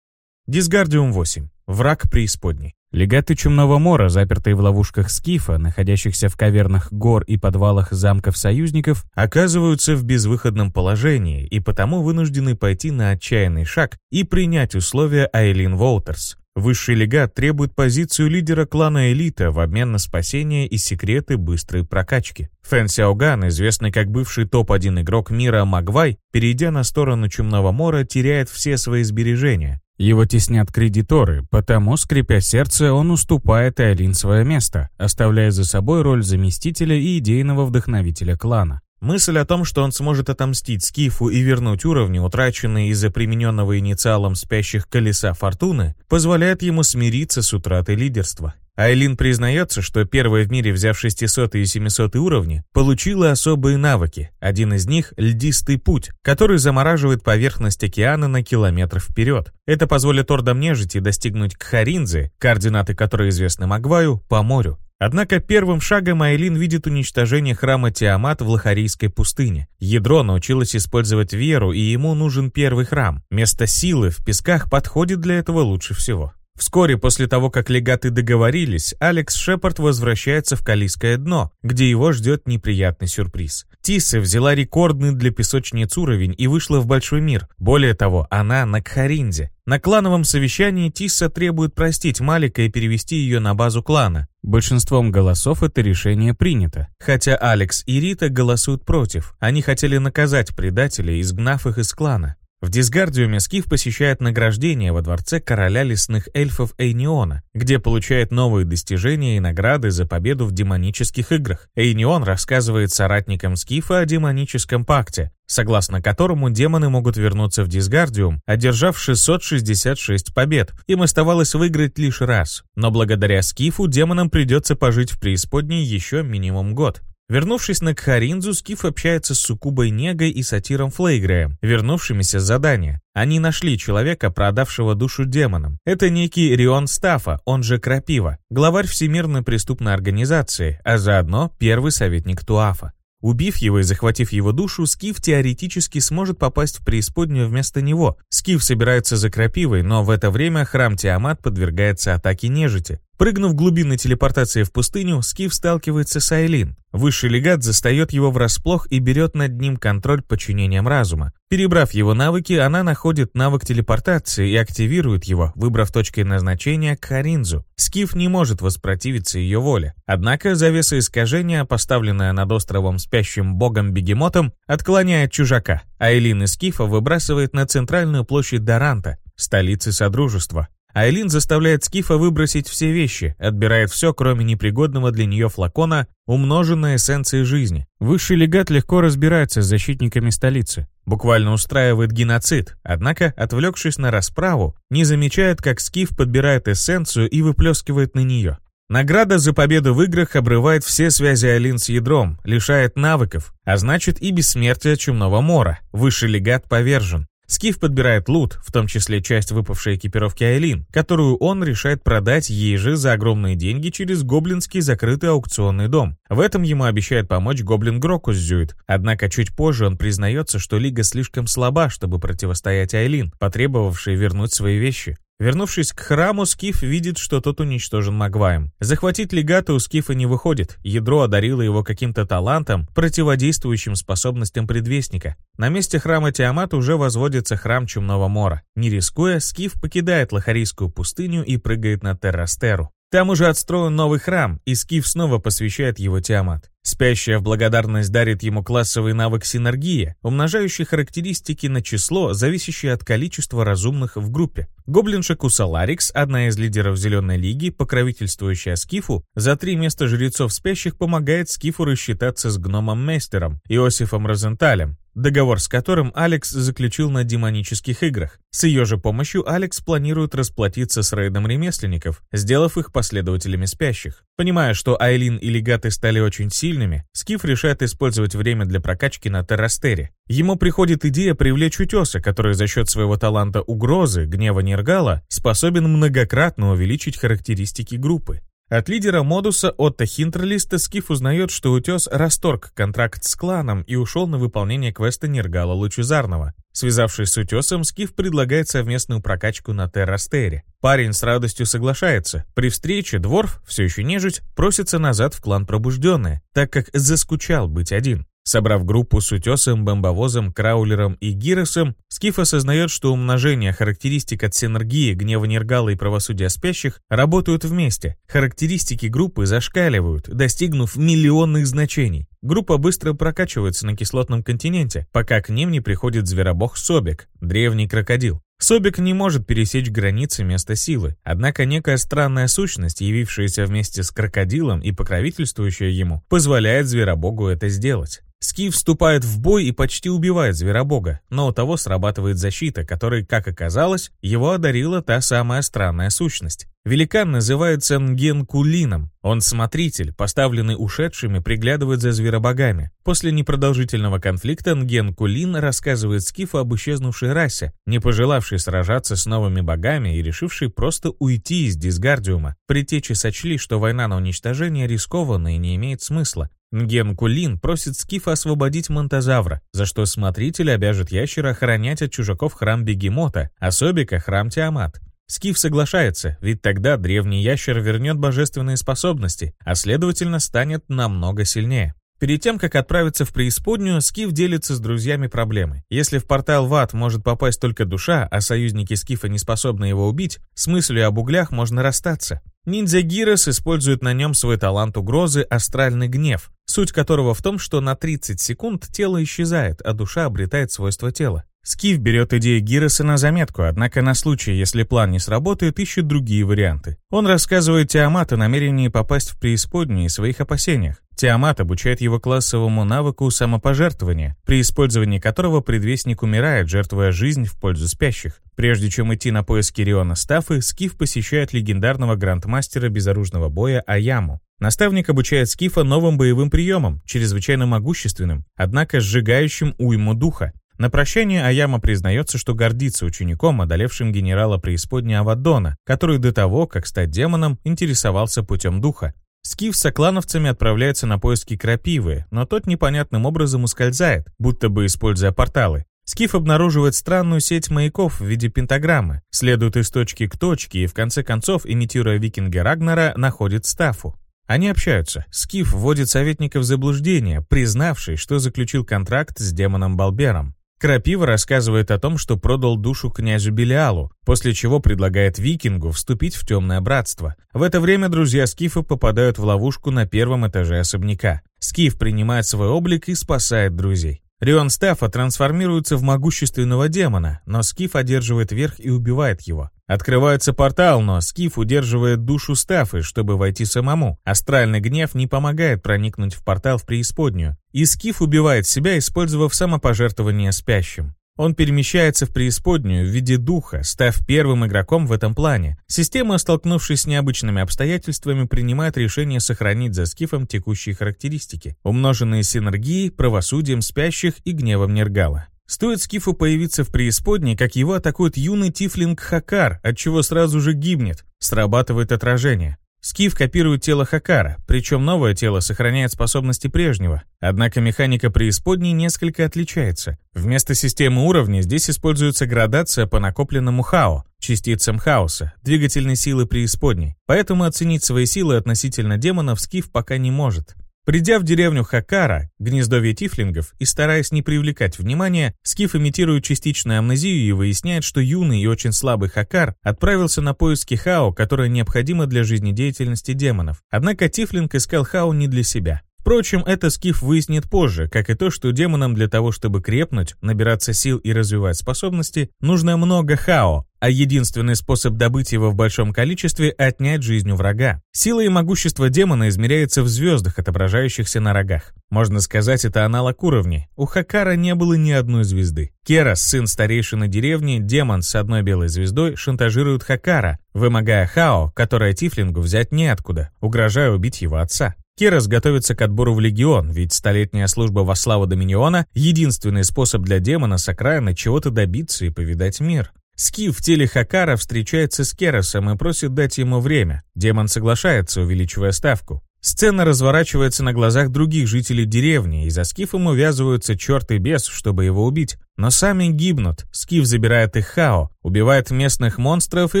Дисгардиум 8. Враг преисподней. Легаты Чумного Мора, запертые в ловушках Скифа, находящихся в кавернах гор и подвалах замков союзников, оказываются в безвыходном положении и потому вынуждены пойти на отчаянный шаг и принять условия Айлин Волтерс. Высший легат требует позицию лидера клана Элита в обмен на спасение и секреты быстрой прокачки. Фэн Сяоган, известный как бывший топ-1 игрок мира Магвай, перейдя на сторону Чумного Мора, теряет все свои сбережения. Его теснят кредиторы, потому, скрипя сердце, он уступает Айлин свое место, оставляя за собой роль заместителя и идейного вдохновителя клана. Мысль о том, что он сможет отомстить Скифу и вернуть уровни, утраченные из-за примененного инициалом спящих колеса фортуны, позволяет ему смириться с утратой лидерства. Айлин признается, что первая в мире, взяв 600 и 700 уровни, получила особые навыки. Один из них — льдистый путь, который замораживает поверхность океана на километр вперед. Это позволит ордам нежити достигнуть Кхаринзы, координаты которой известны Магваю, по морю. Однако первым шагом Айлин видит уничтожение храма Тиамат в Лохарийской пустыне. Ядро научилось использовать веру, и ему нужен первый храм. Место силы в песках подходит для этого лучше всего. Вскоре после того, как легаты договорились, Алекс Шепард возвращается в Калийское дно, где его ждет неприятный сюрприз. Тисса взяла рекордный для песочниц уровень и вышла в большой мир. Более того, она на Кхаринзе. На клановом совещании Тисса требует простить Малика и перевести ее на базу клана. Большинством голосов это решение принято. Хотя Алекс и Рита голосуют против. Они хотели наказать предателей, изгнав их из клана. В Дисгардиуме Скиф посещает награждение во дворце короля лесных эльфов Эйниона, где получает новые достижения и награды за победу в демонических играх. Эйнион рассказывает соратникам Скифа о демоническом пакте, согласно которому демоны могут вернуться в Дисгардиум, одержав 666 побед. Им оставалось выиграть лишь раз. Но благодаря Скифу демонам придется пожить в преисподней еще минимум год. Вернувшись на Кхаринзу, Скиф общается с Сукубой Негой и Сатиром Флейгреем, вернувшимися с задания. Они нашли человека, продавшего душу демонам. Это некий Рион Стафа, он же Крапива, главарь Всемирной преступной организации, а заодно первый советник Туафа. Убив его и захватив его душу, Скиф теоретически сможет попасть в преисподнюю вместо него. Скиф собирается за крапивой, но в это время храм Тиамат подвергается атаке нежити. Прыгнув глубины телепортации в пустыню, Скиф сталкивается с Айлин. Высший легат застает его врасплох и берет над ним контроль подчинением разума. Перебрав его навыки, она находит навык телепортации и активирует его, выбрав точкой назначения Каринзу. Скиф не может воспротивиться ее воле. Однако завеса искажения, поставленная над островом спящим богом-бегемотом, отклоняет чужака. Айлин и Скифа выбрасывает на центральную площадь Даранта, столицы Содружества. Айлин заставляет Скифа выбросить все вещи, отбирает все, кроме непригодного для нее флакона, умноженной эссенции жизни. Высший легат легко разбирается с защитниками столицы, буквально устраивает геноцид, однако, отвлекшись на расправу, не замечает, как Скиф подбирает эссенцию и выплескивает на нее. Награда за победу в играх обрывает все связи Айлин с ядром, лишает навыков, а значит и бессмертие Чумного Мора. Высший легат повержен. Скиф подбирает лут, в том числе часть выпавшей экипировки Айлин, которую он решает продать ей же за огромные деньги через гоблинский закрытый аукционный дом. В этом ему обещает помочь гоблин Грокус Зюит, однако чуть позже он признается, что Лига слишком слаба, чтобы противостоять Айлин, потребовавшей вернуть свои вещи. Вернувшись к храму, Скиф видит, что тот уничтожен Магваем. Захватить легата у Скифа не выходит. Ядро одарило его каким-то талантом, противодействующим способностям предвестника. На месте храма Тиамат уже возводится храм Чумного Мора. Не рискуя, Скиф покидает Лохарийскую пустыню и прыгает на Террастеру. Там уже отстроен новый храм, и Скиф снова посвящает его Тиамат. Спящая в благодарность дарит ему классовый навык синергия, умножающий характеристики на число, зависящее от количества разумных в группе. Гоблинша Кусаларикс, одна из лидеров Зеленой Лиги, покровительствующая Скифу, за три места жрецов спящих помогает Скифу рассчитаться с гномом Мейстером, Иосифом Розенталем, договор с которым Алекс заключил на демонических играх. С ее же помощью Алекс планирует расплатиться с рейдом ремесленников, сделав их последователями спящих. Понимая, что Айлин и легаты стали очень сильными, Скиф решает использовать время для прокачки на Террастере. Ему приходит идея привлечь утеса, который за счет своего таланта угрозы, гнева Нергала, способен многократно увеличить характеристики группы. От лидера модуса Отто Хинтерлиста Скиф узнает, что Утес расторг контракт с кланом и ушел на выполнение квеста Нергала Лучезарного. Связавшись с Утесом, Скиф предлагает совместную прокачку на Террастере. Парень с радостью соглашается. При встрече Дворф, все еще нежить, просится назад в клан Пробужденные, так как заскучал быть один. Собрав группу с Утесом, Бомбовозом, Краулером и Гиросом, Скиф осознает, что умножение характеристик от синергии, гнева Нергала и правосудия спящих работают вместе. Характеристики группы зашкаливают, достигнув миллионных значений. Группа быстро прокачивается на кислотном континенте, пока к ним не приходит зверобог Собик, древний крокодил. Собик не может пересечь границы места силы, однако некая странная сущность, явившаяся вместе с крокодилом и покровительствующая ему, позволяет зверобогу это сделать. Скиф вступает в бой и почти убивает зверобога, но у того срабатывает защита, которой, как оказалось, его одарила та самая странная сущность. Великан называется Нген Кулином. Он смотритель, поставленный ушедшими, приглядывает за зверобогами. После непродолжительного конфликта Нген Кулин рассказывает Скифу об исчезнувшей расе, не пожелавшей сражаться с новыми богами и решившей просто уйти из Дисгардиума. Притечи сочли, что война на уничтожение рискованна и не имеет смысла. Нген Кулин просит Скифа освободить Монтазавра, за что смотритель обяжет ящера охранять от чужаков храм Бегемота, а Собика — храм Тиамат. Скиф соглашается, ведь тогда древний ящер вернет божественные способности, а следовательно станет намного сильнее. Перед тем, как отправиться в преисподнюю, Скиф делится с друзьями проблемой. Если в портал в ад может попасть только душа, а союзники Скифа не способны его убить, с мыслью об углях можно расстаться. Ниндзя Гирос использует на нем свой талант угрозы «Астральный гнев», суть которого в том, что на 30 секунд тело исчезает, а душа обретает свойства тела. Скиф берет идею Гироса на заметку, однако на случай, если план не сработает, ищет другие варианты. Он рассказывает Тиамат о намерении попасть в преисподнюю и своих опасениях. Тиамат обучает его классовому навыку самопожертвования, при использовании которого предвестник умирает, жертвуя жизнь в пользу спящих. Прежде чем идти на поиски Риона Стафы, Скиф посещает легендарного грандмастера безоружного боя Аяму. Наставник обучает Скифа новым боевым приемам, чрезвычайно могущественным, однако сжигающим уйму духа. На прощание Аяма признается, что гордится учеником, одолевшим генерала преисподней Авадона, который до того, как стать демоном, интересовался путем духа. Скиф с соклановцами отправляется на поиски крапивы, но тот непонятным образом ускользает, будто бы используя порталы. Скиф обнаруживает странную сеть маяков в виде пентаграммы, следует из точки к точке и в конце концов, имитируя викинга Рагнара, находит Стафу. Они общаются. Скиф вводит советника в заблуждение, признавший, что заключил контракт с демоном Балбером. Крапива рассказывает о том, что продал душу князю Белиалу, после чего предлагает викингу вступить в темное братство. В это время друзья Скифа попадают в ловушку на первом этаже особняка. Скиф принимает свой облик и спасает друзей. Рион Стаффа трансформируется в могущественного демона, но Скиф одерживает верх и убивает его. Открывается портал, но Скиф удерживает душу Стаффы, чтобы войти самому. Астральный гнев не помогает проникнуть в портал в преисподнюю. И Скиф убивает себя, использовав самопожертвование спящим. Он перемещается в преисподнюю в виде духа, став первым игроком в этом плане. Система, столкнувшись с необычными обстоятельствами, принимает решение сохранить за скифом текущие характеристики, умноженные синергией, правосудием спящих и гневом Нергала. Стоит Скифу появиться в преисподней, как его атакует юный тифлинг Хакар, от чего сразу же гибнет. Срабатывает отражение. Скиф копирует тело Хакара, причем новое тело сохраняет способности прежнего. Однако механика преисподней несколько отличается. Вместо системы уровней здесь используется градация по накопленному хао, частицам хаоса, двигательной силы преисподней. Поэтому оценить свои силы относительно демонов Скиф пока не может. Придя в деревню Хакара, гнездовье тифлингов, и стараясь не привлекать внимания, Скиф имитирует частичную амнезию и выясняет, что юный и очень слабый Хакар отправился на поиски Хао, которое необходимо для жизнедеятельности демонов. Однако тифлинг искал Хао не для себя. Впрочем, это Скиф выяснит позже, как и то, что демонам для того, чтобы крепнуть, набираться сил и развивать способности, нужно много хао, а единственный способ добыть его в большом количестве – отнять жизнь у врага. Сила и могущество демона измеряется в звездах, отображающихся на рогах. Можно сказать, это аналог уровней. У Хакара не было ни одной звезды. Керас, сын старейшины деревни, демон с одной белой звездой, шантажирует Хакара, вымогая Хао, которое Тифлингу взять неоткуда, угрожая убить его отца. Керас готовится к отбору в Легион, ведь столетняя служба во славу Доминиона — единственный способ для демона с окраины чего-то добиться и повидать мир. Скиф в теле Хакара встречается с Керосом и просит дать ему время. Демон соглашается, увеличивая ставку. Сцена разворачивается на глазах других жителей деревни, и за Скифом увязываются черт и бес, чтобы его убить. Но сами гибнут. Скиф забирает их Хао, убивает местных монстров и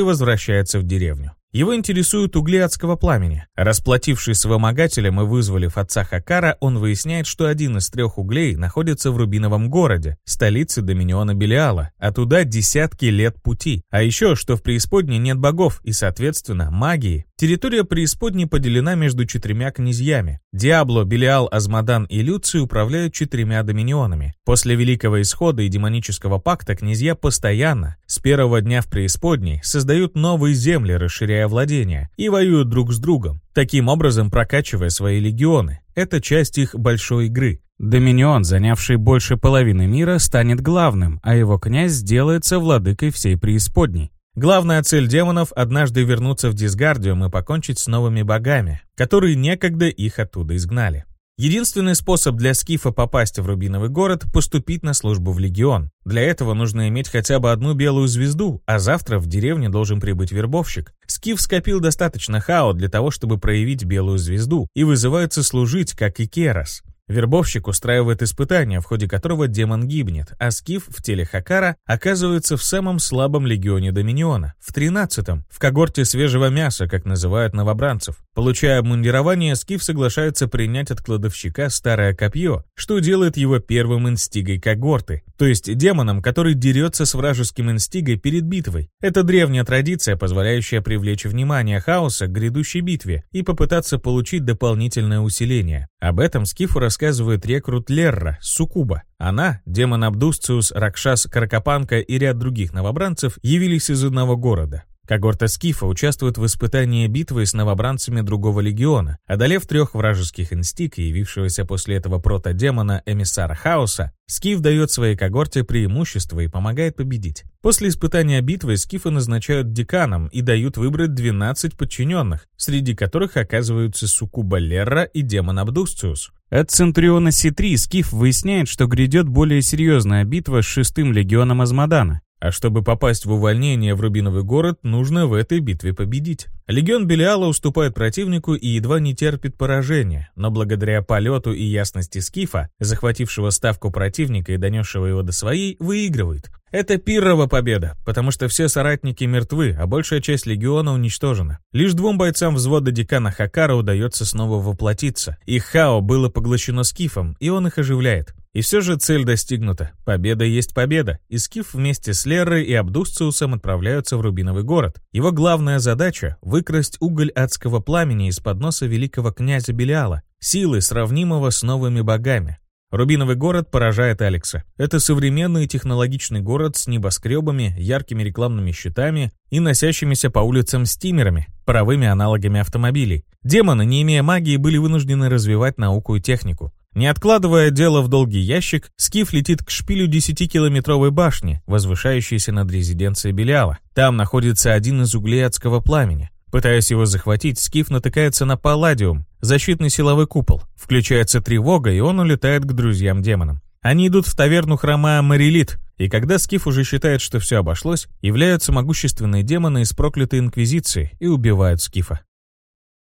возвращается в деревню. Его интересуют угли адского пламени. Расплатившись с вымогателем и вызволив отца Хакара, он выясняет, что один из трех углей находится в Рубиновом городе, столице Доминиона Белиала, а туда десятки лет пути. А еще, что в преисподней нет богов и, соответственно, магии. Территория преисподней поделена между четырьмя князьями. Диабло, Белиал, Азмадан и Люций управляют четырьмя доминионами. После Великого Исхода и Демонического Пакта князья постоянно, с первого дня в преисподней, создают новые земли, расширяя владения, и воюют друг с другом, таким образом прокачивая свои легионы. Это часть их большой игры. Доминион, занявший больше половины мира, станет главным, а его князь сделается владыкой всей преисподней. Главная цель демонов — однажды вернуться в Дисгардиум и покончить с новыми богами, которые некогда их оттуда изгнали. Единственный способ для Скифа попасть в Рубиновый город — поступить на службу в Легион. Для этого нужно иметь хотя бы одну белую звезду, а завтра в деревне должен прибыть вербовщик. Скиф скопил достаточно хао для того, чтобы проявить белую звезду, и вызывается служить, как и Керас. Вербовщик устраивает испытание, в ходе которого демон гибнет, а Скиф в теле Хакара оказывается в самом слабом легионе Доминиона, в 13-м, в когорте свежего мяса, как называют новобранцев. Получая обмундирование, Скиф соглашается принять от кладовщика старое копье, что делает его первым инстигой когорты, то есть демоном, который дерется с вражеским инстигой перед битвой. Это древняя традиция, позволяющая привлечь внимание хаоса к грядущей битве и попытаться получить дополнительное усиление. Об этом Скифу рассказывает рекрут Лерра, Сукуба. Она, демон Абдусциус, Ракшас, Каракапанка и ряд других новобранцев явились из одного города. Когорта Скифа участвует в испытании битвы с новобранцами другого легиона. Одолев трех вражеских инстик и явившегося после этого протодемона эмиссара Хаоса, Скиф дает своей когорте преимущество и помогает победить. После испытания битвы Скифа назначают деканом и дают выбрать 12 подчиненных, среди которых оказываются Сукуба Лерра и демон Абдусциус. От Центуриона Си-3 Скиф выясняет, что грядет более серьезная битва с шестым легионом Азмадана. А чтобы попасть в увольнение в Рубиновый город, нужно в этой битве победить. Легион Белиала уступает противнику и едва не терпит поражения, но благодаря полету и ясности Скифа, захватившего ставку противника и донесшего его до своей, выигрывает. Это пиррова победа, потому что все соратники мертвы, а большая часть легиона уничтожена. Лишь двум бойцам взвода декана Хакара удается снова воплотиться. Их хао было поглощено Скифом, и он их оживляет. И все же цель достигнута. Победа есть победа. И Скиф вместе с Лерой и Абдусциусом отправляются в Рубиновый город. Его главная задача — выкрасть уголь адского пламени из-под носа великого князя Белиала, силы, сравнимого с новыми богами. Рубиновый город поражает Алекса. Это современный технологичный город с небоскребами, яркими рекламными щитами и носящимися по улицам стимерами, паровыми аналогами автомобилей. Демоны, не имея магии, были вынуждены развивать науку и технику. Не откладывая дело в долгий ящик, Скиф летит к шпилю 10-километровой башни, возвышающейся над резиденцией Белиала. Там находится один из углей адского пламени. Пытаясь его захватить, Скиф натыкается на Палладиум, защитный силовой купол. Включается тревога, и он улетает к друзьям-демонам. Они идут в таверну храма Марилит, и когда Скиф уже считает, что все обошлось, являются могущественные демоны из проклятой Инквизиции и убивают Скифа.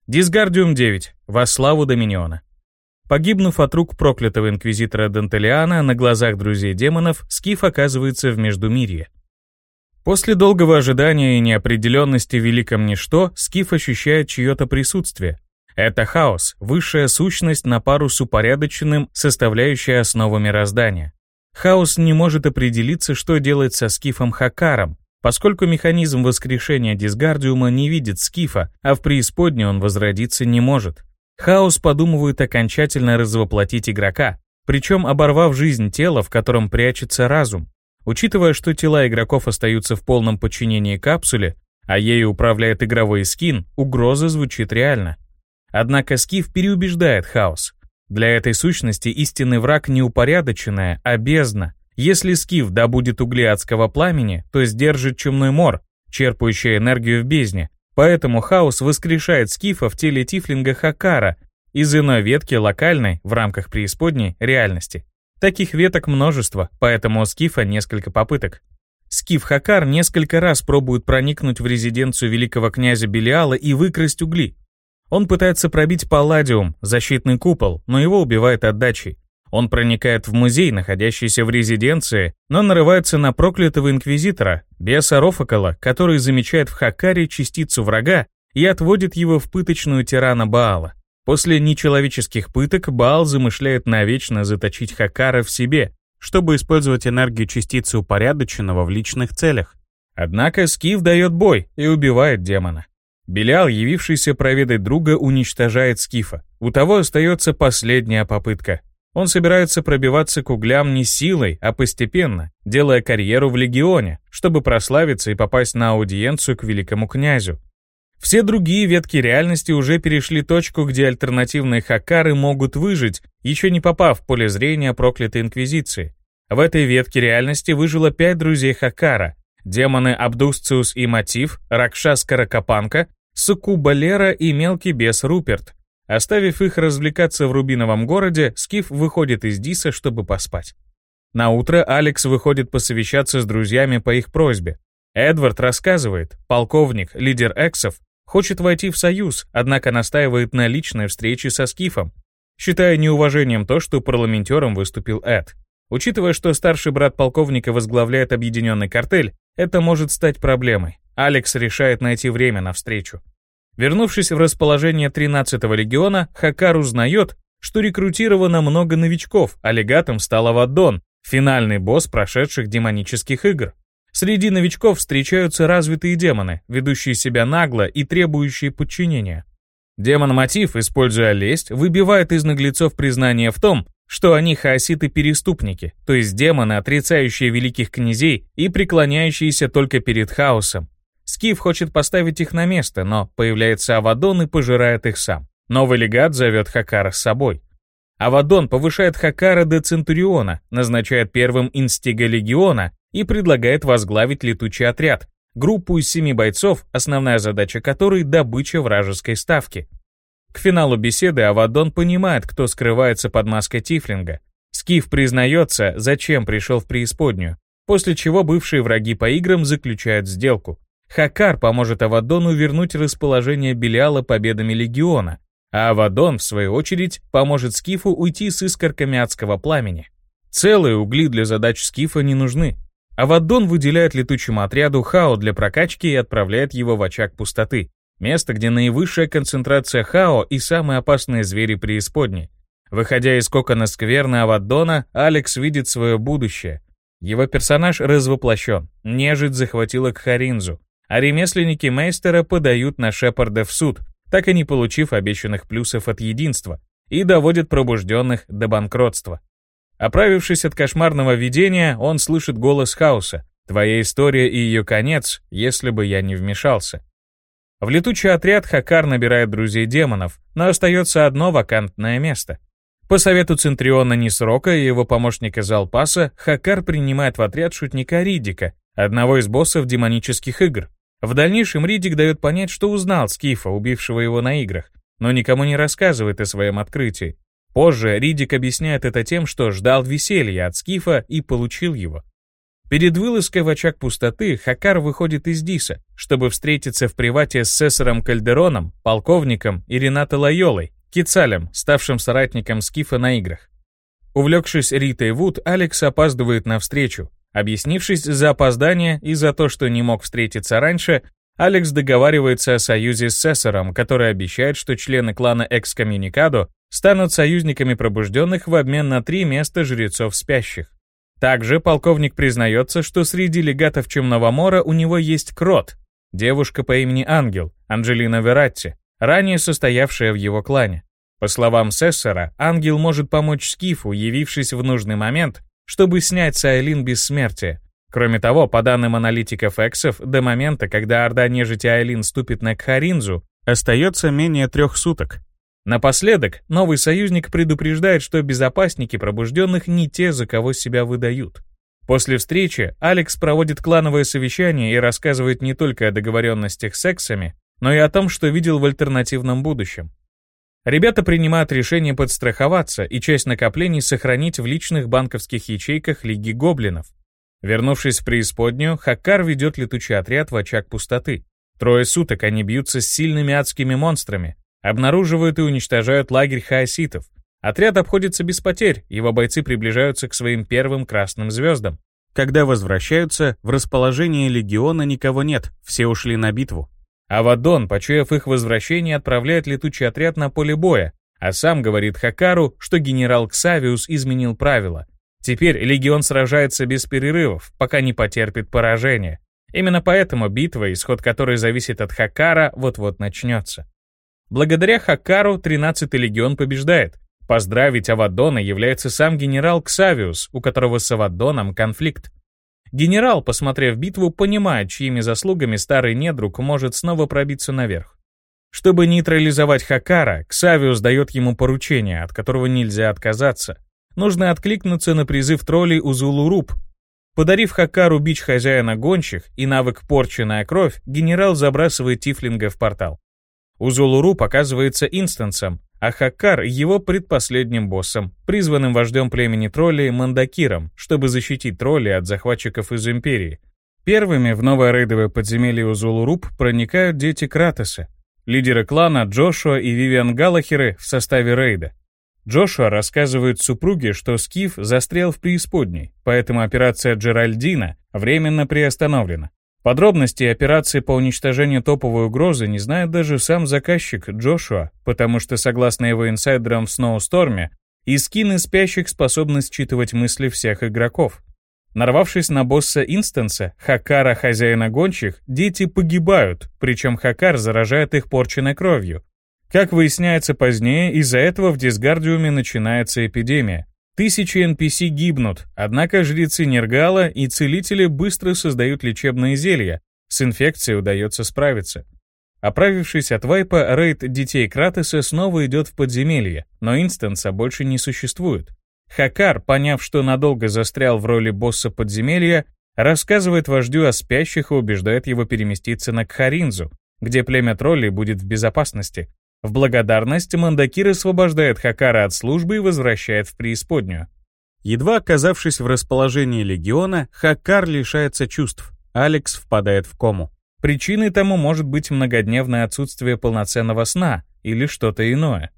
Дисгардиум 9. Во славу Доминиона. Погибнув от рук проклятого инквизитора Дантелиана на глазах друзей демонов, Скиф оказывается в Междумирье. После долгого ожидания и неопределенности в великом ничто, Скиф ощущает чье-то присутствие. Это хаос, высшая сущность на пару с упорядоченным, составляющая основу мироздания. Хаос не может определиться, что делать со Скифом Хакаром, поскольку механизм воскрешения Дисгардиума не видит Скифа, а в преисподней он возродиться не может. Хаос подумывает окончательно развоплотить игрока, причем оборвав жизнь тела, в котором прячется разум. Учитывая, что тела игроков остаются в полном подчинении капсуле, а ею управляет игровой скин, угроза звучит реально. Однако Скиф переубеждает хаос. Для этой сущности истинный враг не упорядоченная, а бездна. Если Скиф добудет угли адского пламени, то сдержит чумной мор, черпающий энергию в бездне, Поэтому хаос воскрешает скифа в теле тифлинга Хакара из иной ветки локальной, в рамках преисподней, реальности. Таких веток множество, поэтому у скифа несколько попыток. Скиф Хакар несколько раз пробует проникнуть в резиденцию великого князя Белиала и выкрасть угли. Он пытается пробить палладиум, защитный купол, но его убивает отдачей. Он проникает в музей, находящийся в резиденции, но нарывается на проклятого инквизитора, беса Рофакала, который замечает в Хакаре частицу врага и отводит его в пыточную тирана Баала. После нечеловеческих пыток Баал замышляет навечно заточить Хакара в себе, чтобы использовать энергию частицы упорядоченного в личных целях. Однако Скиф дает бой и убивает демона. Белял, явившийся проведать друга, уничтожает Скифа. У того остается последняя попытка. Он собирается пробиваться к углям не силой, а постепенно, делая карьеру в легионе, чтобы прославиться и попасть на аудиенцию к великому князю. Все другие ветки реальности уже перешли точку, где альтернативные хакары могут выжить, еще не попав в поле зрения проклятой Инквизиции. В этой ветке реальности выжило пять друзей Хакара, демоны Абдусциус и Мотив, Ракшас Каракапанка, Сукуба Лера и мелкий бес Руперт. Оставив их развлекаться в Рубиновом городе, Скиф выходит из Диса, чтобы поспать. На утро Алекс выходит посовещаться с друзьями по их просьбе. Эдвард рассказывает, полковник, лидер Эксов, хочет войти в союз, однако настаивает на личной встрече со Скифом, считая неуважением то, что парламентером выступил Эд. Учитывая, что старший брат полковника возглавляет объединенный картель, это может стать проблемой. Алекс решает найти время на встречу. Вернувшись в расположение 13-го легиона, Хакар узнает, что рекрутировано много новичков, а легатом стал Аваддон, финальный босс прошедших демонических игр. Среди новичков встречаются развитые демоны, ведущие себя нагло и требующие подчинения. Демон-мотив, используя лесть, выбивает из наглецов признание в том, что они хаоситы-переступники, то есть демоны, отрицающие великих князей и преклоняющиеся только перед хаосом. Скиф хочет поставить их на место, но появляется Авадон и пожирает их сам. Новый легат зовет Хакара с собой. Авадон повышает Хакара до Центуриона, назначает первым инстига легиона и предлагает возглавить летучий отряд, группу из семи бойцов, основная задача которой — добыча вражеской ставки. К финалу беседы Авадон понимает, кто скрывается под маской Тифлинга. Скиф признается, зачем пришел в преисподнюю, после чего бывшие враги по играм заключают сделку. Хакар поможет Авадону вернуть расположение Белиала победами Легиона, а Авадон, в свою очередь, поможет Скифу уйти с искорками адского пламени. Целые угли для задач Скифа не нужны. Авадон выделяет летучему отряду Хао для прокачки и отправляет его в очаг пустоты. Место, где наивысшая концентрация хао и самые опасные звери преисподней. Выходя из кокона скверны Аваддона, Алекс видит свое будущее. Его персонаж развоплощен, нежить захватила Кхаринзу, а ремесленники Мейстера подают на Шепарда в суд, так и не получив обещанных плюсов от единства, и доводят пробужденных до банкротства. Оправившись от кошмарного видения, он слышит голос хаоса. «Твоя история и ее конец, если бы я не вмешался». В летучий отряд Хакар набирает друзей демонов, но остается одно вакантное место. По совету Центриона Нисрока и его помощника Залпаса, Хакар принимает в отряд шутника Ридика, одного из боссов демонических игр. В дальнейшем Ридик дает понять, что узнал Скифа, убившего его на играх, но никому не рассказывает о своем открытии. Позже Ридик объясняет это тем, что ждал веселья от Скифа и получил его. Перед вылазкой в очаг пустоты Хакар выходит из Диса, чтобы встретиться в привате с Сесаром Кальдероном, полковником и Ренато Лайолой, Кицалем, ставшим соратником Скифа на играх. Увлекшись Ритой Вуд, Алекс опаздывает на встречу. Объяснившись за опоздание и за то, что не мог встретиться раньше, Алекс договаривается о союзе с Сесаром, который обещает, что члены клана Экскоммуникадо станут союзниками пробужденных в обмен на три места жрецов спящих. Также полковник признается, что среди легатов Чумного Мора у него есть крот, девушка по имени Ангел, Анджелина Вератти, ранее состоявшая в его клане. По словам Сессора, Ангел может помочь Скифу, явившись в нужный момент, чтобы снять с Айлин бессмертие. Кроме того, по данным аналитиков Эксов, до момента, когда Орда Нежити Айлин ступит на Кхаринзу, остается менее трех суток. Напоследок, новый союзник предупреждает, что безопасники пробужденных не те, за кого себя выдают. После встречи Алекс проводит клановое совещание и рассказывает не только о договоренностях с сексами, но и о том, что видел в альтернативном будущем. Ребята принимают решение подстраховаться и часть накоплений сохранить в личных банковских ячейках Лиги Гоблинов. Вернувшись в преисподнюю, Хаккар ведет летучий отряд в очаг пустоты. Трое суток они бьются с сильными адскими монстрами, Обнаруживают и уничтожают лагерь хаоситов. Отряд обходится без потерь, его бойцы приближаются к своим первым красным звездам. Когда возвращаются, в расположении легиона никого нет, все ушли на битву. Авадон, почуяв их возвращение, отправляет летучий отряд на поле боя, а сам говорит Хакару, что генерал Ксавиус изменил правила. Теперь легион сражается без перерывов, пока не потерпит поражение. Именно поэтому битва, исход которой зависит от Хакара, вот-вот начнется. Благодаря Хакару 13-й легион побеждает. Поздравить Авадона является сам генерал Ксавиус, у которого с Авадоном конфликт. Генерал, посмотрев битву, понимает, чьими заслугами старый недруг может снова пробиться наверх. Чтобы нейтрализовать Хакара, Ксавиус дает ему поручение, от которого нельзя отказаться. Нужно откликнуться на призыв троллей Узулуруп. Подарив Хакару бич хозяина гончих и навык порченная кровь, генерал забрасывает Тифлинга в портал. Узулуру показывается инстансом, а Хаккар — его предпоследним боссом, призванным вождем племени троллей Мандакиром, чтобы защитить троллей от захватчиков из Империи. Первыми в новое рейдовое подземелье Узулуруп проникают дети Кратоса, лидеры клана Джошуа и Вивиан Галлахеры в составе рейда. Джошуа рассказывает супруге, что Скиф застрял в преисподней, поэтому операция Джеральдина временно приостановлена. Подробности операции по уничтожению топовой угрозы не знает даже сам заказчик Джошуа, потому что, согласно его инсайдерам в Сноусторме, и скины спящих способны считывать мысли всех игроков. Нарвавшись на босса инстанса, Хакара, хозяина гончих, дети погибают, причем Хакар заражает их порченной кровью. Как выясняется позднее, из-за этого в Дисгардиуме начинается эпидемия. Тысячи NPC гибнут, однако жрецы Нергала и целители быстро создают лечебные зелья, с инфекцией удается справиться. Оправившись от вайпа, рейд детей Кратоса снова идет в подземелье, но инстанса больше не существует. Хакар, поняв, что надолго застрял в роли босса подземелья, рассказывает вождю о спящих и убеждает его переместиться на Кхаринзу, где племя троллей будет в безопасности, в благодарность Мандакир освобождает Хакара от службы и возвращает в преисподнюю. Едва оказавшись в расположении легиона, Хакар лишается чувств, Алекс впадает в кому. Причиной тому может быть многодневное отсутствие полноценного сна или что-то иное.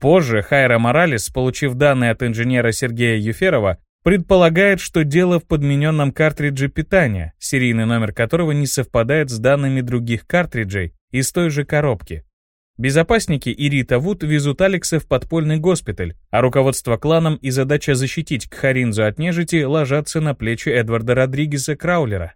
Позже Хайра Моралес, получив данные от инженера Сергея Юферова, предполагает, что дело в подмененном картридже питания, серийный номер которого не совпадает с данными других картриджей из той же коробки. Безопасники и Рита Вуд везут Алекса в подпольный госпиталь, а руководство кланом и задача защитить Кхаринзу от нежити ложатся на плечи Эдварда Родригеса Краулера.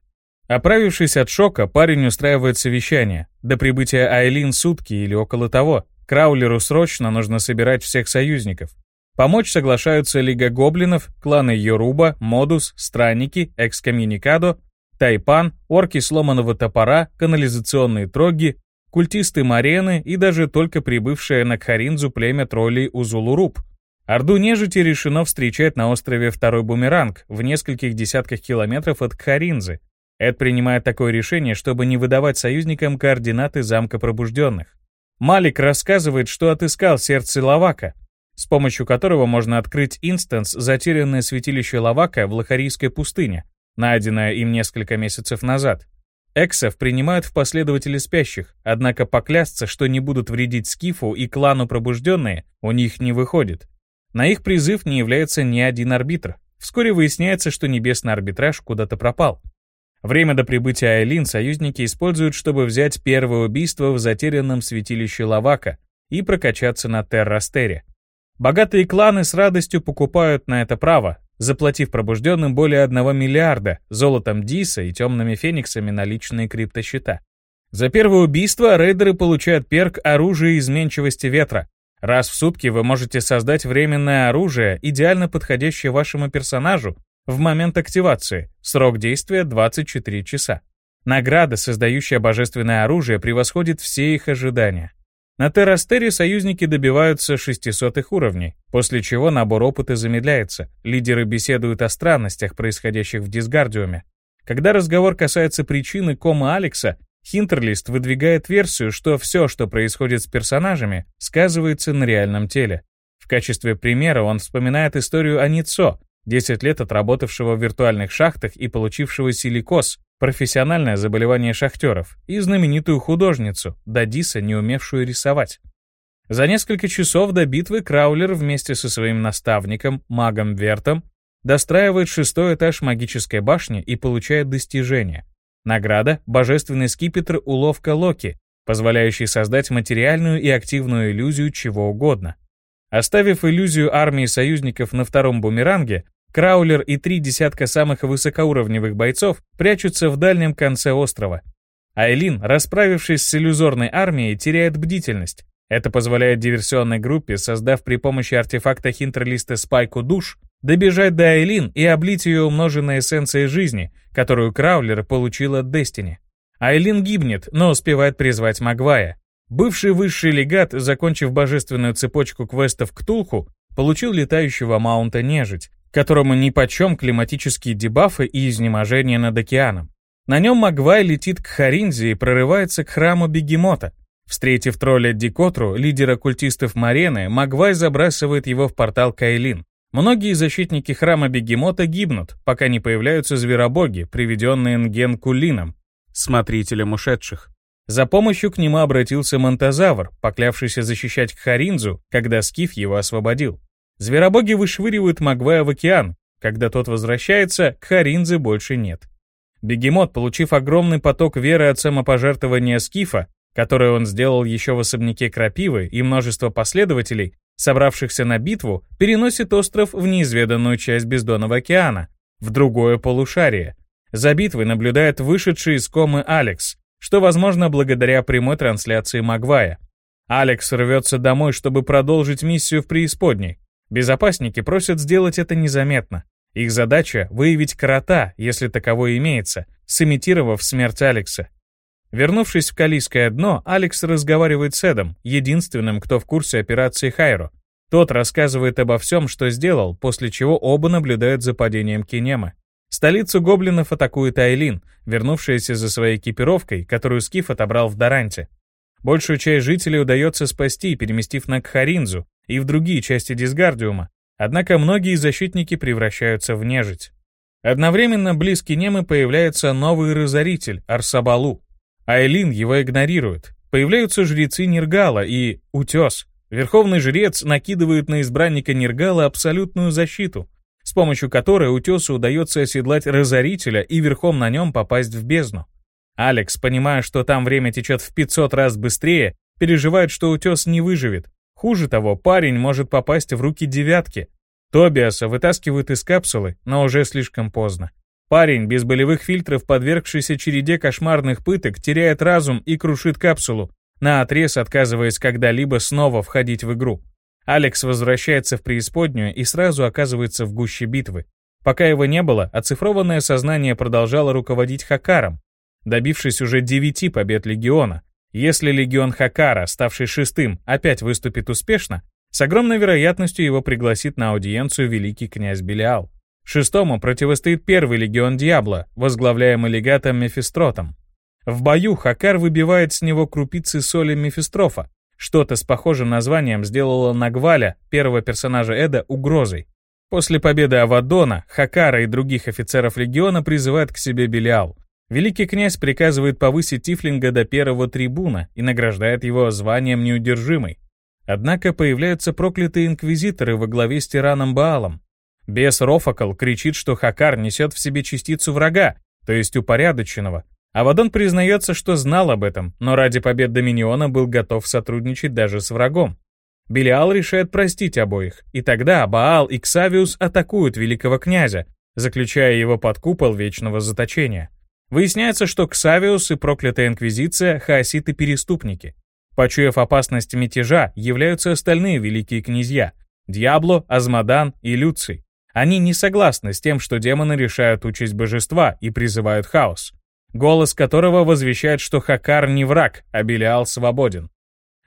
Оправившись от шока, парень устраивает совещание. До прибытия Айлин сутки или около того. Краулеру срочно нужно собирать всех союзников. Помочь соглашаются Лига Гоблинов, кланы Йоруба, Модус, Странники, Экскоммуникадо, Тайпан, Орки Сломанного Топора, Канализационные Троги, культисты Марены и даже только прибывшее на Кхаринзу племя троллей Узулуруп. Орду нежити решено встречать на острове Второй Бумеранг в нескольких десятках километров от Кхаринзы. Эд принимает такое решение, чтобы не выдавать союзникам координаты замка пробужденных. Малик рассказывает, что отыскал сердце Лавака, с помощью которого можно открыть инстанс затерянное святилище Лавака в Лохарийской пустыне, найденное им несколько месяцев назад. Эксов принимают в последователи спящих, однако поклясться, что не будут вредить Скифу и клану пробужденные, у них не выходит. На их призыв не является ни один арбитр. Вскоре выясняется, что небесный арбитраж куда-то пропал. Время до прибытия Айлин союзники используют, чтобы взять первое убийство в затерянном святилище Лавака и прокачаться на Террастере. Богатые кланы с радостью покупают на это право, заплатив пробужденным более 1 миллиарда золотом Диса и темными фениксами на личные криптосчета. За первое убийство рейдеры получают перк оружия изменчивости ветра. Раз в сутки вы можете создать временное оружие, идеально подходящее вашему персонажу, в момент активации. Срок действия 24 часа. Награда, создающая божественное оружие, превосходит все их ожидания. На Террастере союзники добиваются 600 уровней, после чего набор опыта замедляется, лидеры беседуют о странностях, происходящих в Дисгардиуме. Когда разговор касается причины комы Алекса, Хинтерлист выдвигает версию, что все, что происходит с персонажами, сказывается на реальном теле. В качестве примера он вспоминает историю о Ницо, 10 лет отработавшего в виртуальных шахтах и получившего силикоз, профессиональное заболевание шахтеров, и знаменитую художницу, Дадиса, не умевшую рисовать. За несколько часов до битвы Краулер вместе со своим наставником, магом Вертом, достраивает шестой этаж магической башни и получает достижение. Награда — божественный скипетр уловка Локи, позволяющий создать материальную и активную иллюзию чего угодно. Оставив иллюзию армии союзников на втором бумеранге, Краулер и три десятка самых высокоуровневых бойцов прячутся в дальнем конце острова. Айлин, расправившись с иллюзорной армией, теряет бдительность. Это позволяет диверсионной группе, создав при помощи артефакта хинтерлиста спайку душ, добежать до Айлин и облить ее умноженной эссенцией жизни, которую Краулер получил от Дестини. Айлин гибнет, но успевает призвать Магвая. Бывший высший легат, закончив божественную цепочку квестов к получил летающего маунта нежить, которому нипочем климатические дебафы и изнеможение над океаном. На нем Магвай летит к Харинзе и прорывается к храму Бегемота. Встретив тролля Дикотру, лидера культистов Марены, Магвай забрасывает его в портал Кайлин. Многие защитники храма Бегемота гибнут, пока не появляются зверобоги, приведенные Нген Кулином, смотрителем ушедших. За помощью к нему обратился Монтазавр, поклявшийся защищать Харинзу, когда Скиф его освободил. Зверобоги вышвыривают Магвая в океан. Когда тот возвращается, Харинзы больше нет. Бегемот, получив огромный поток веры от самопожертвования Скифа, которое он сделал еще в особняке Крапивы и множество последователей, собравшихся на битву, переносит остров в неизведанную часть Бездонного океана, в другое полушарие. За битвой наблюдает вышедший из комы Алекс, что возможно благодаря прямой трансляции Магвая. Алекс рвется домой, чтобы продолжить миссию в преисподней. Безопасники просят сделать это незаметно. Их задача — выявить крота, если таковой имеется, сымитировав смерть Алекса. Вернувшись в Калийское дно, Алекс разговаривает с Эдом, единственным, кто в курсе операции Хайро. Тот рассказывает обо всем, что сделал, после чего оба наблюдают за падением Кинемы. Столицу гоблинов атакует Айлин, вернувшаяся за своей экипировкой, которую Скиф отобрал в Даранте. Большую часть жителей удается спасти, переместив на Кхаринзу и в другие части Дисгардиума, однако многие защитники превращаются в нежить. Одновременно близ Кинемы появляется новый разоритель Арсабалу, Айлин его игнорирует. Появляются жрецы Нергала и Утес. Верховный жрец накидывает на избранника Нергала абсолютную защиту, с помощью которой Утесу удается оседлать разорителя и верхом на нем попасть в бездну. Алекс, понимая, что там время течет в 500 раз быстрее, переживает, что Утес не выживет. Хуже того, парень может попасть в руки девятки. Тобиаса вытаскивают из капсулы, но уже слишком поздно. Парень, без болевых фильтров, подвергшийся череде кошмарных пыток, теряет разум и крушит капсулу, наотрез отказываясь когда-либо снова входить в игру. Алекс возвращается в преисподнюю и сразу оказывается в гуще битвы. Пока его не было, оцифрованное сознание продолжало руководить Хакаром, добившись уже девяти побед Легиона. Если Легион Хакара, ставший шестым, опять выступит успешно, с огромной вероятностью его пригласит на аудиенцию великий князь Белиал. Шестому противостоит первый легион Диабло, возглавляемый легатом Мефистротом. В бою Хакар выбивает с него крупицы соли Мефистрофа. Что-то с похожим названием сделало Нагваля, первого персонажа Эда, угрозой. После победы Авадона, Хакара и других офицеров легиона призывают к себе Белиал. Великий князь приказывает повысить Тифлинга до первого трибуна и награждает его званием неудержимый. Однако появляются проклятые инквизиторы во главе с тираном Баалом, Бес Рофакл кричит, что Хакар несет в себе частицу врага, то есть упорядоченного. Авадон признается, что знал об этом, но ради побед Доминиона был готов сотрудничать даже с врагом. Белиал решает простить обоих, и тогда Баал и Ксавиус атакуют великого князя, заключая его под купол вечного заточения. Выясняется, что Ксавиус и проклятая Инквизиция — хаоситы-переступники. Почуяв опасность мятежа, являются остальные великие князья — Диабло, Азмодан и Люций. Они не согласны с тем, что демоны решают участь божества и призывают хаос, голос которого возвещает, что Хакар не враг, а Белиал свободен.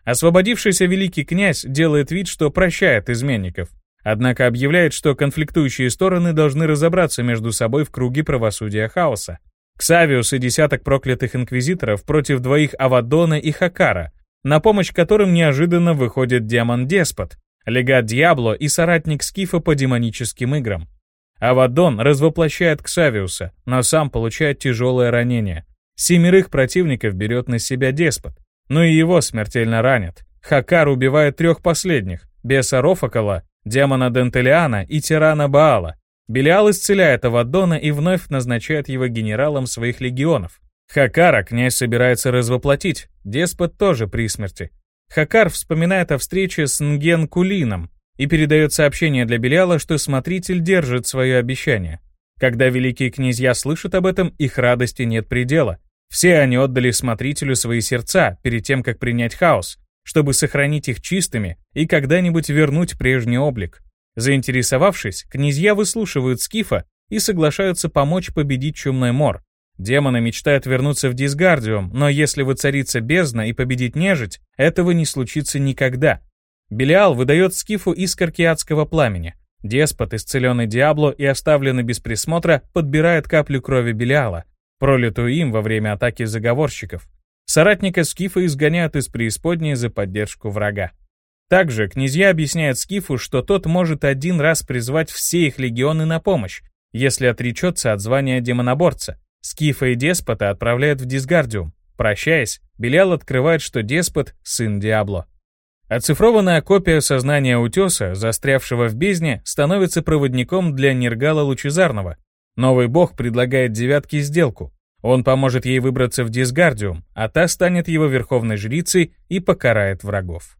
Освободившийся великий князь делает вид, что прощает изменников, однако объявляет, что конфликтующие стороны должны разобраться между собой в круге правосудия хаоса. Ксавиус и десяток проклятых инквизиторов против двоих Авадона и Хакара, на помощь которым неожиданно выходит демон-деспот, легат Диабло и соратник Скифа по демоническим играм. Авадон развоплощает Ксавиуса, но сам получает тяжелое ранение. Семерых противников берет на себя деспот, но и его смертельно ранят. Хакар убивает трех последних, беса Рофакала, демона Дентелиана и тирана Баала. Белиал исцеляет Авадона и вновь назначает его генералом своих легионов. Хакара князь собирается развоплотить, деспот тоже при смерти. Хакар вспоминает о встрече с Нген Кулином и передает сообщение для Белиала, что смотритель держит свое обещание. Когда великие князья слышат об этом, их радости нет предела. Все они отдали смотрителю свои сердца перед тем, как принять хаос, чтобы сохранить их чистыми и когда-нибудь вернуть прежний облик. Заинтересовавшись, князья выслушивают Скифа и соглашаются помочь победить Чумной Мор. Демоны мечтают вернуться в Дисгардиум, но если воцарится бездна и победить нежить, этого не случится никогда. Белиал выдает Скифу искорки адского пламени. Деспот, исцеленный Диабло и оставленный без присмотра, подбирает каплю крови Белиала, пролитую им во время атаки заговорщиков. Соратника Скифа изгоняют из преисподней за поддержку врага. Также князья объясняют Скифу, что тот может один раз призвать все их легионы на помощь, если отречется от звания демоноборца. Скифа и деспота отправляют в Дисгардиум. Прощаясь, Белял открывает, что деспот — сын Диабло. Оцифрованная копия сознания Утеса, застрявшего в бездне, становится проводником для Нергала Лучезарного. Новый бог предлагает девятке сделку. Он поможет ей выбраться в Дисгардиум, а та станет его верховной жрицей и покарает врагов.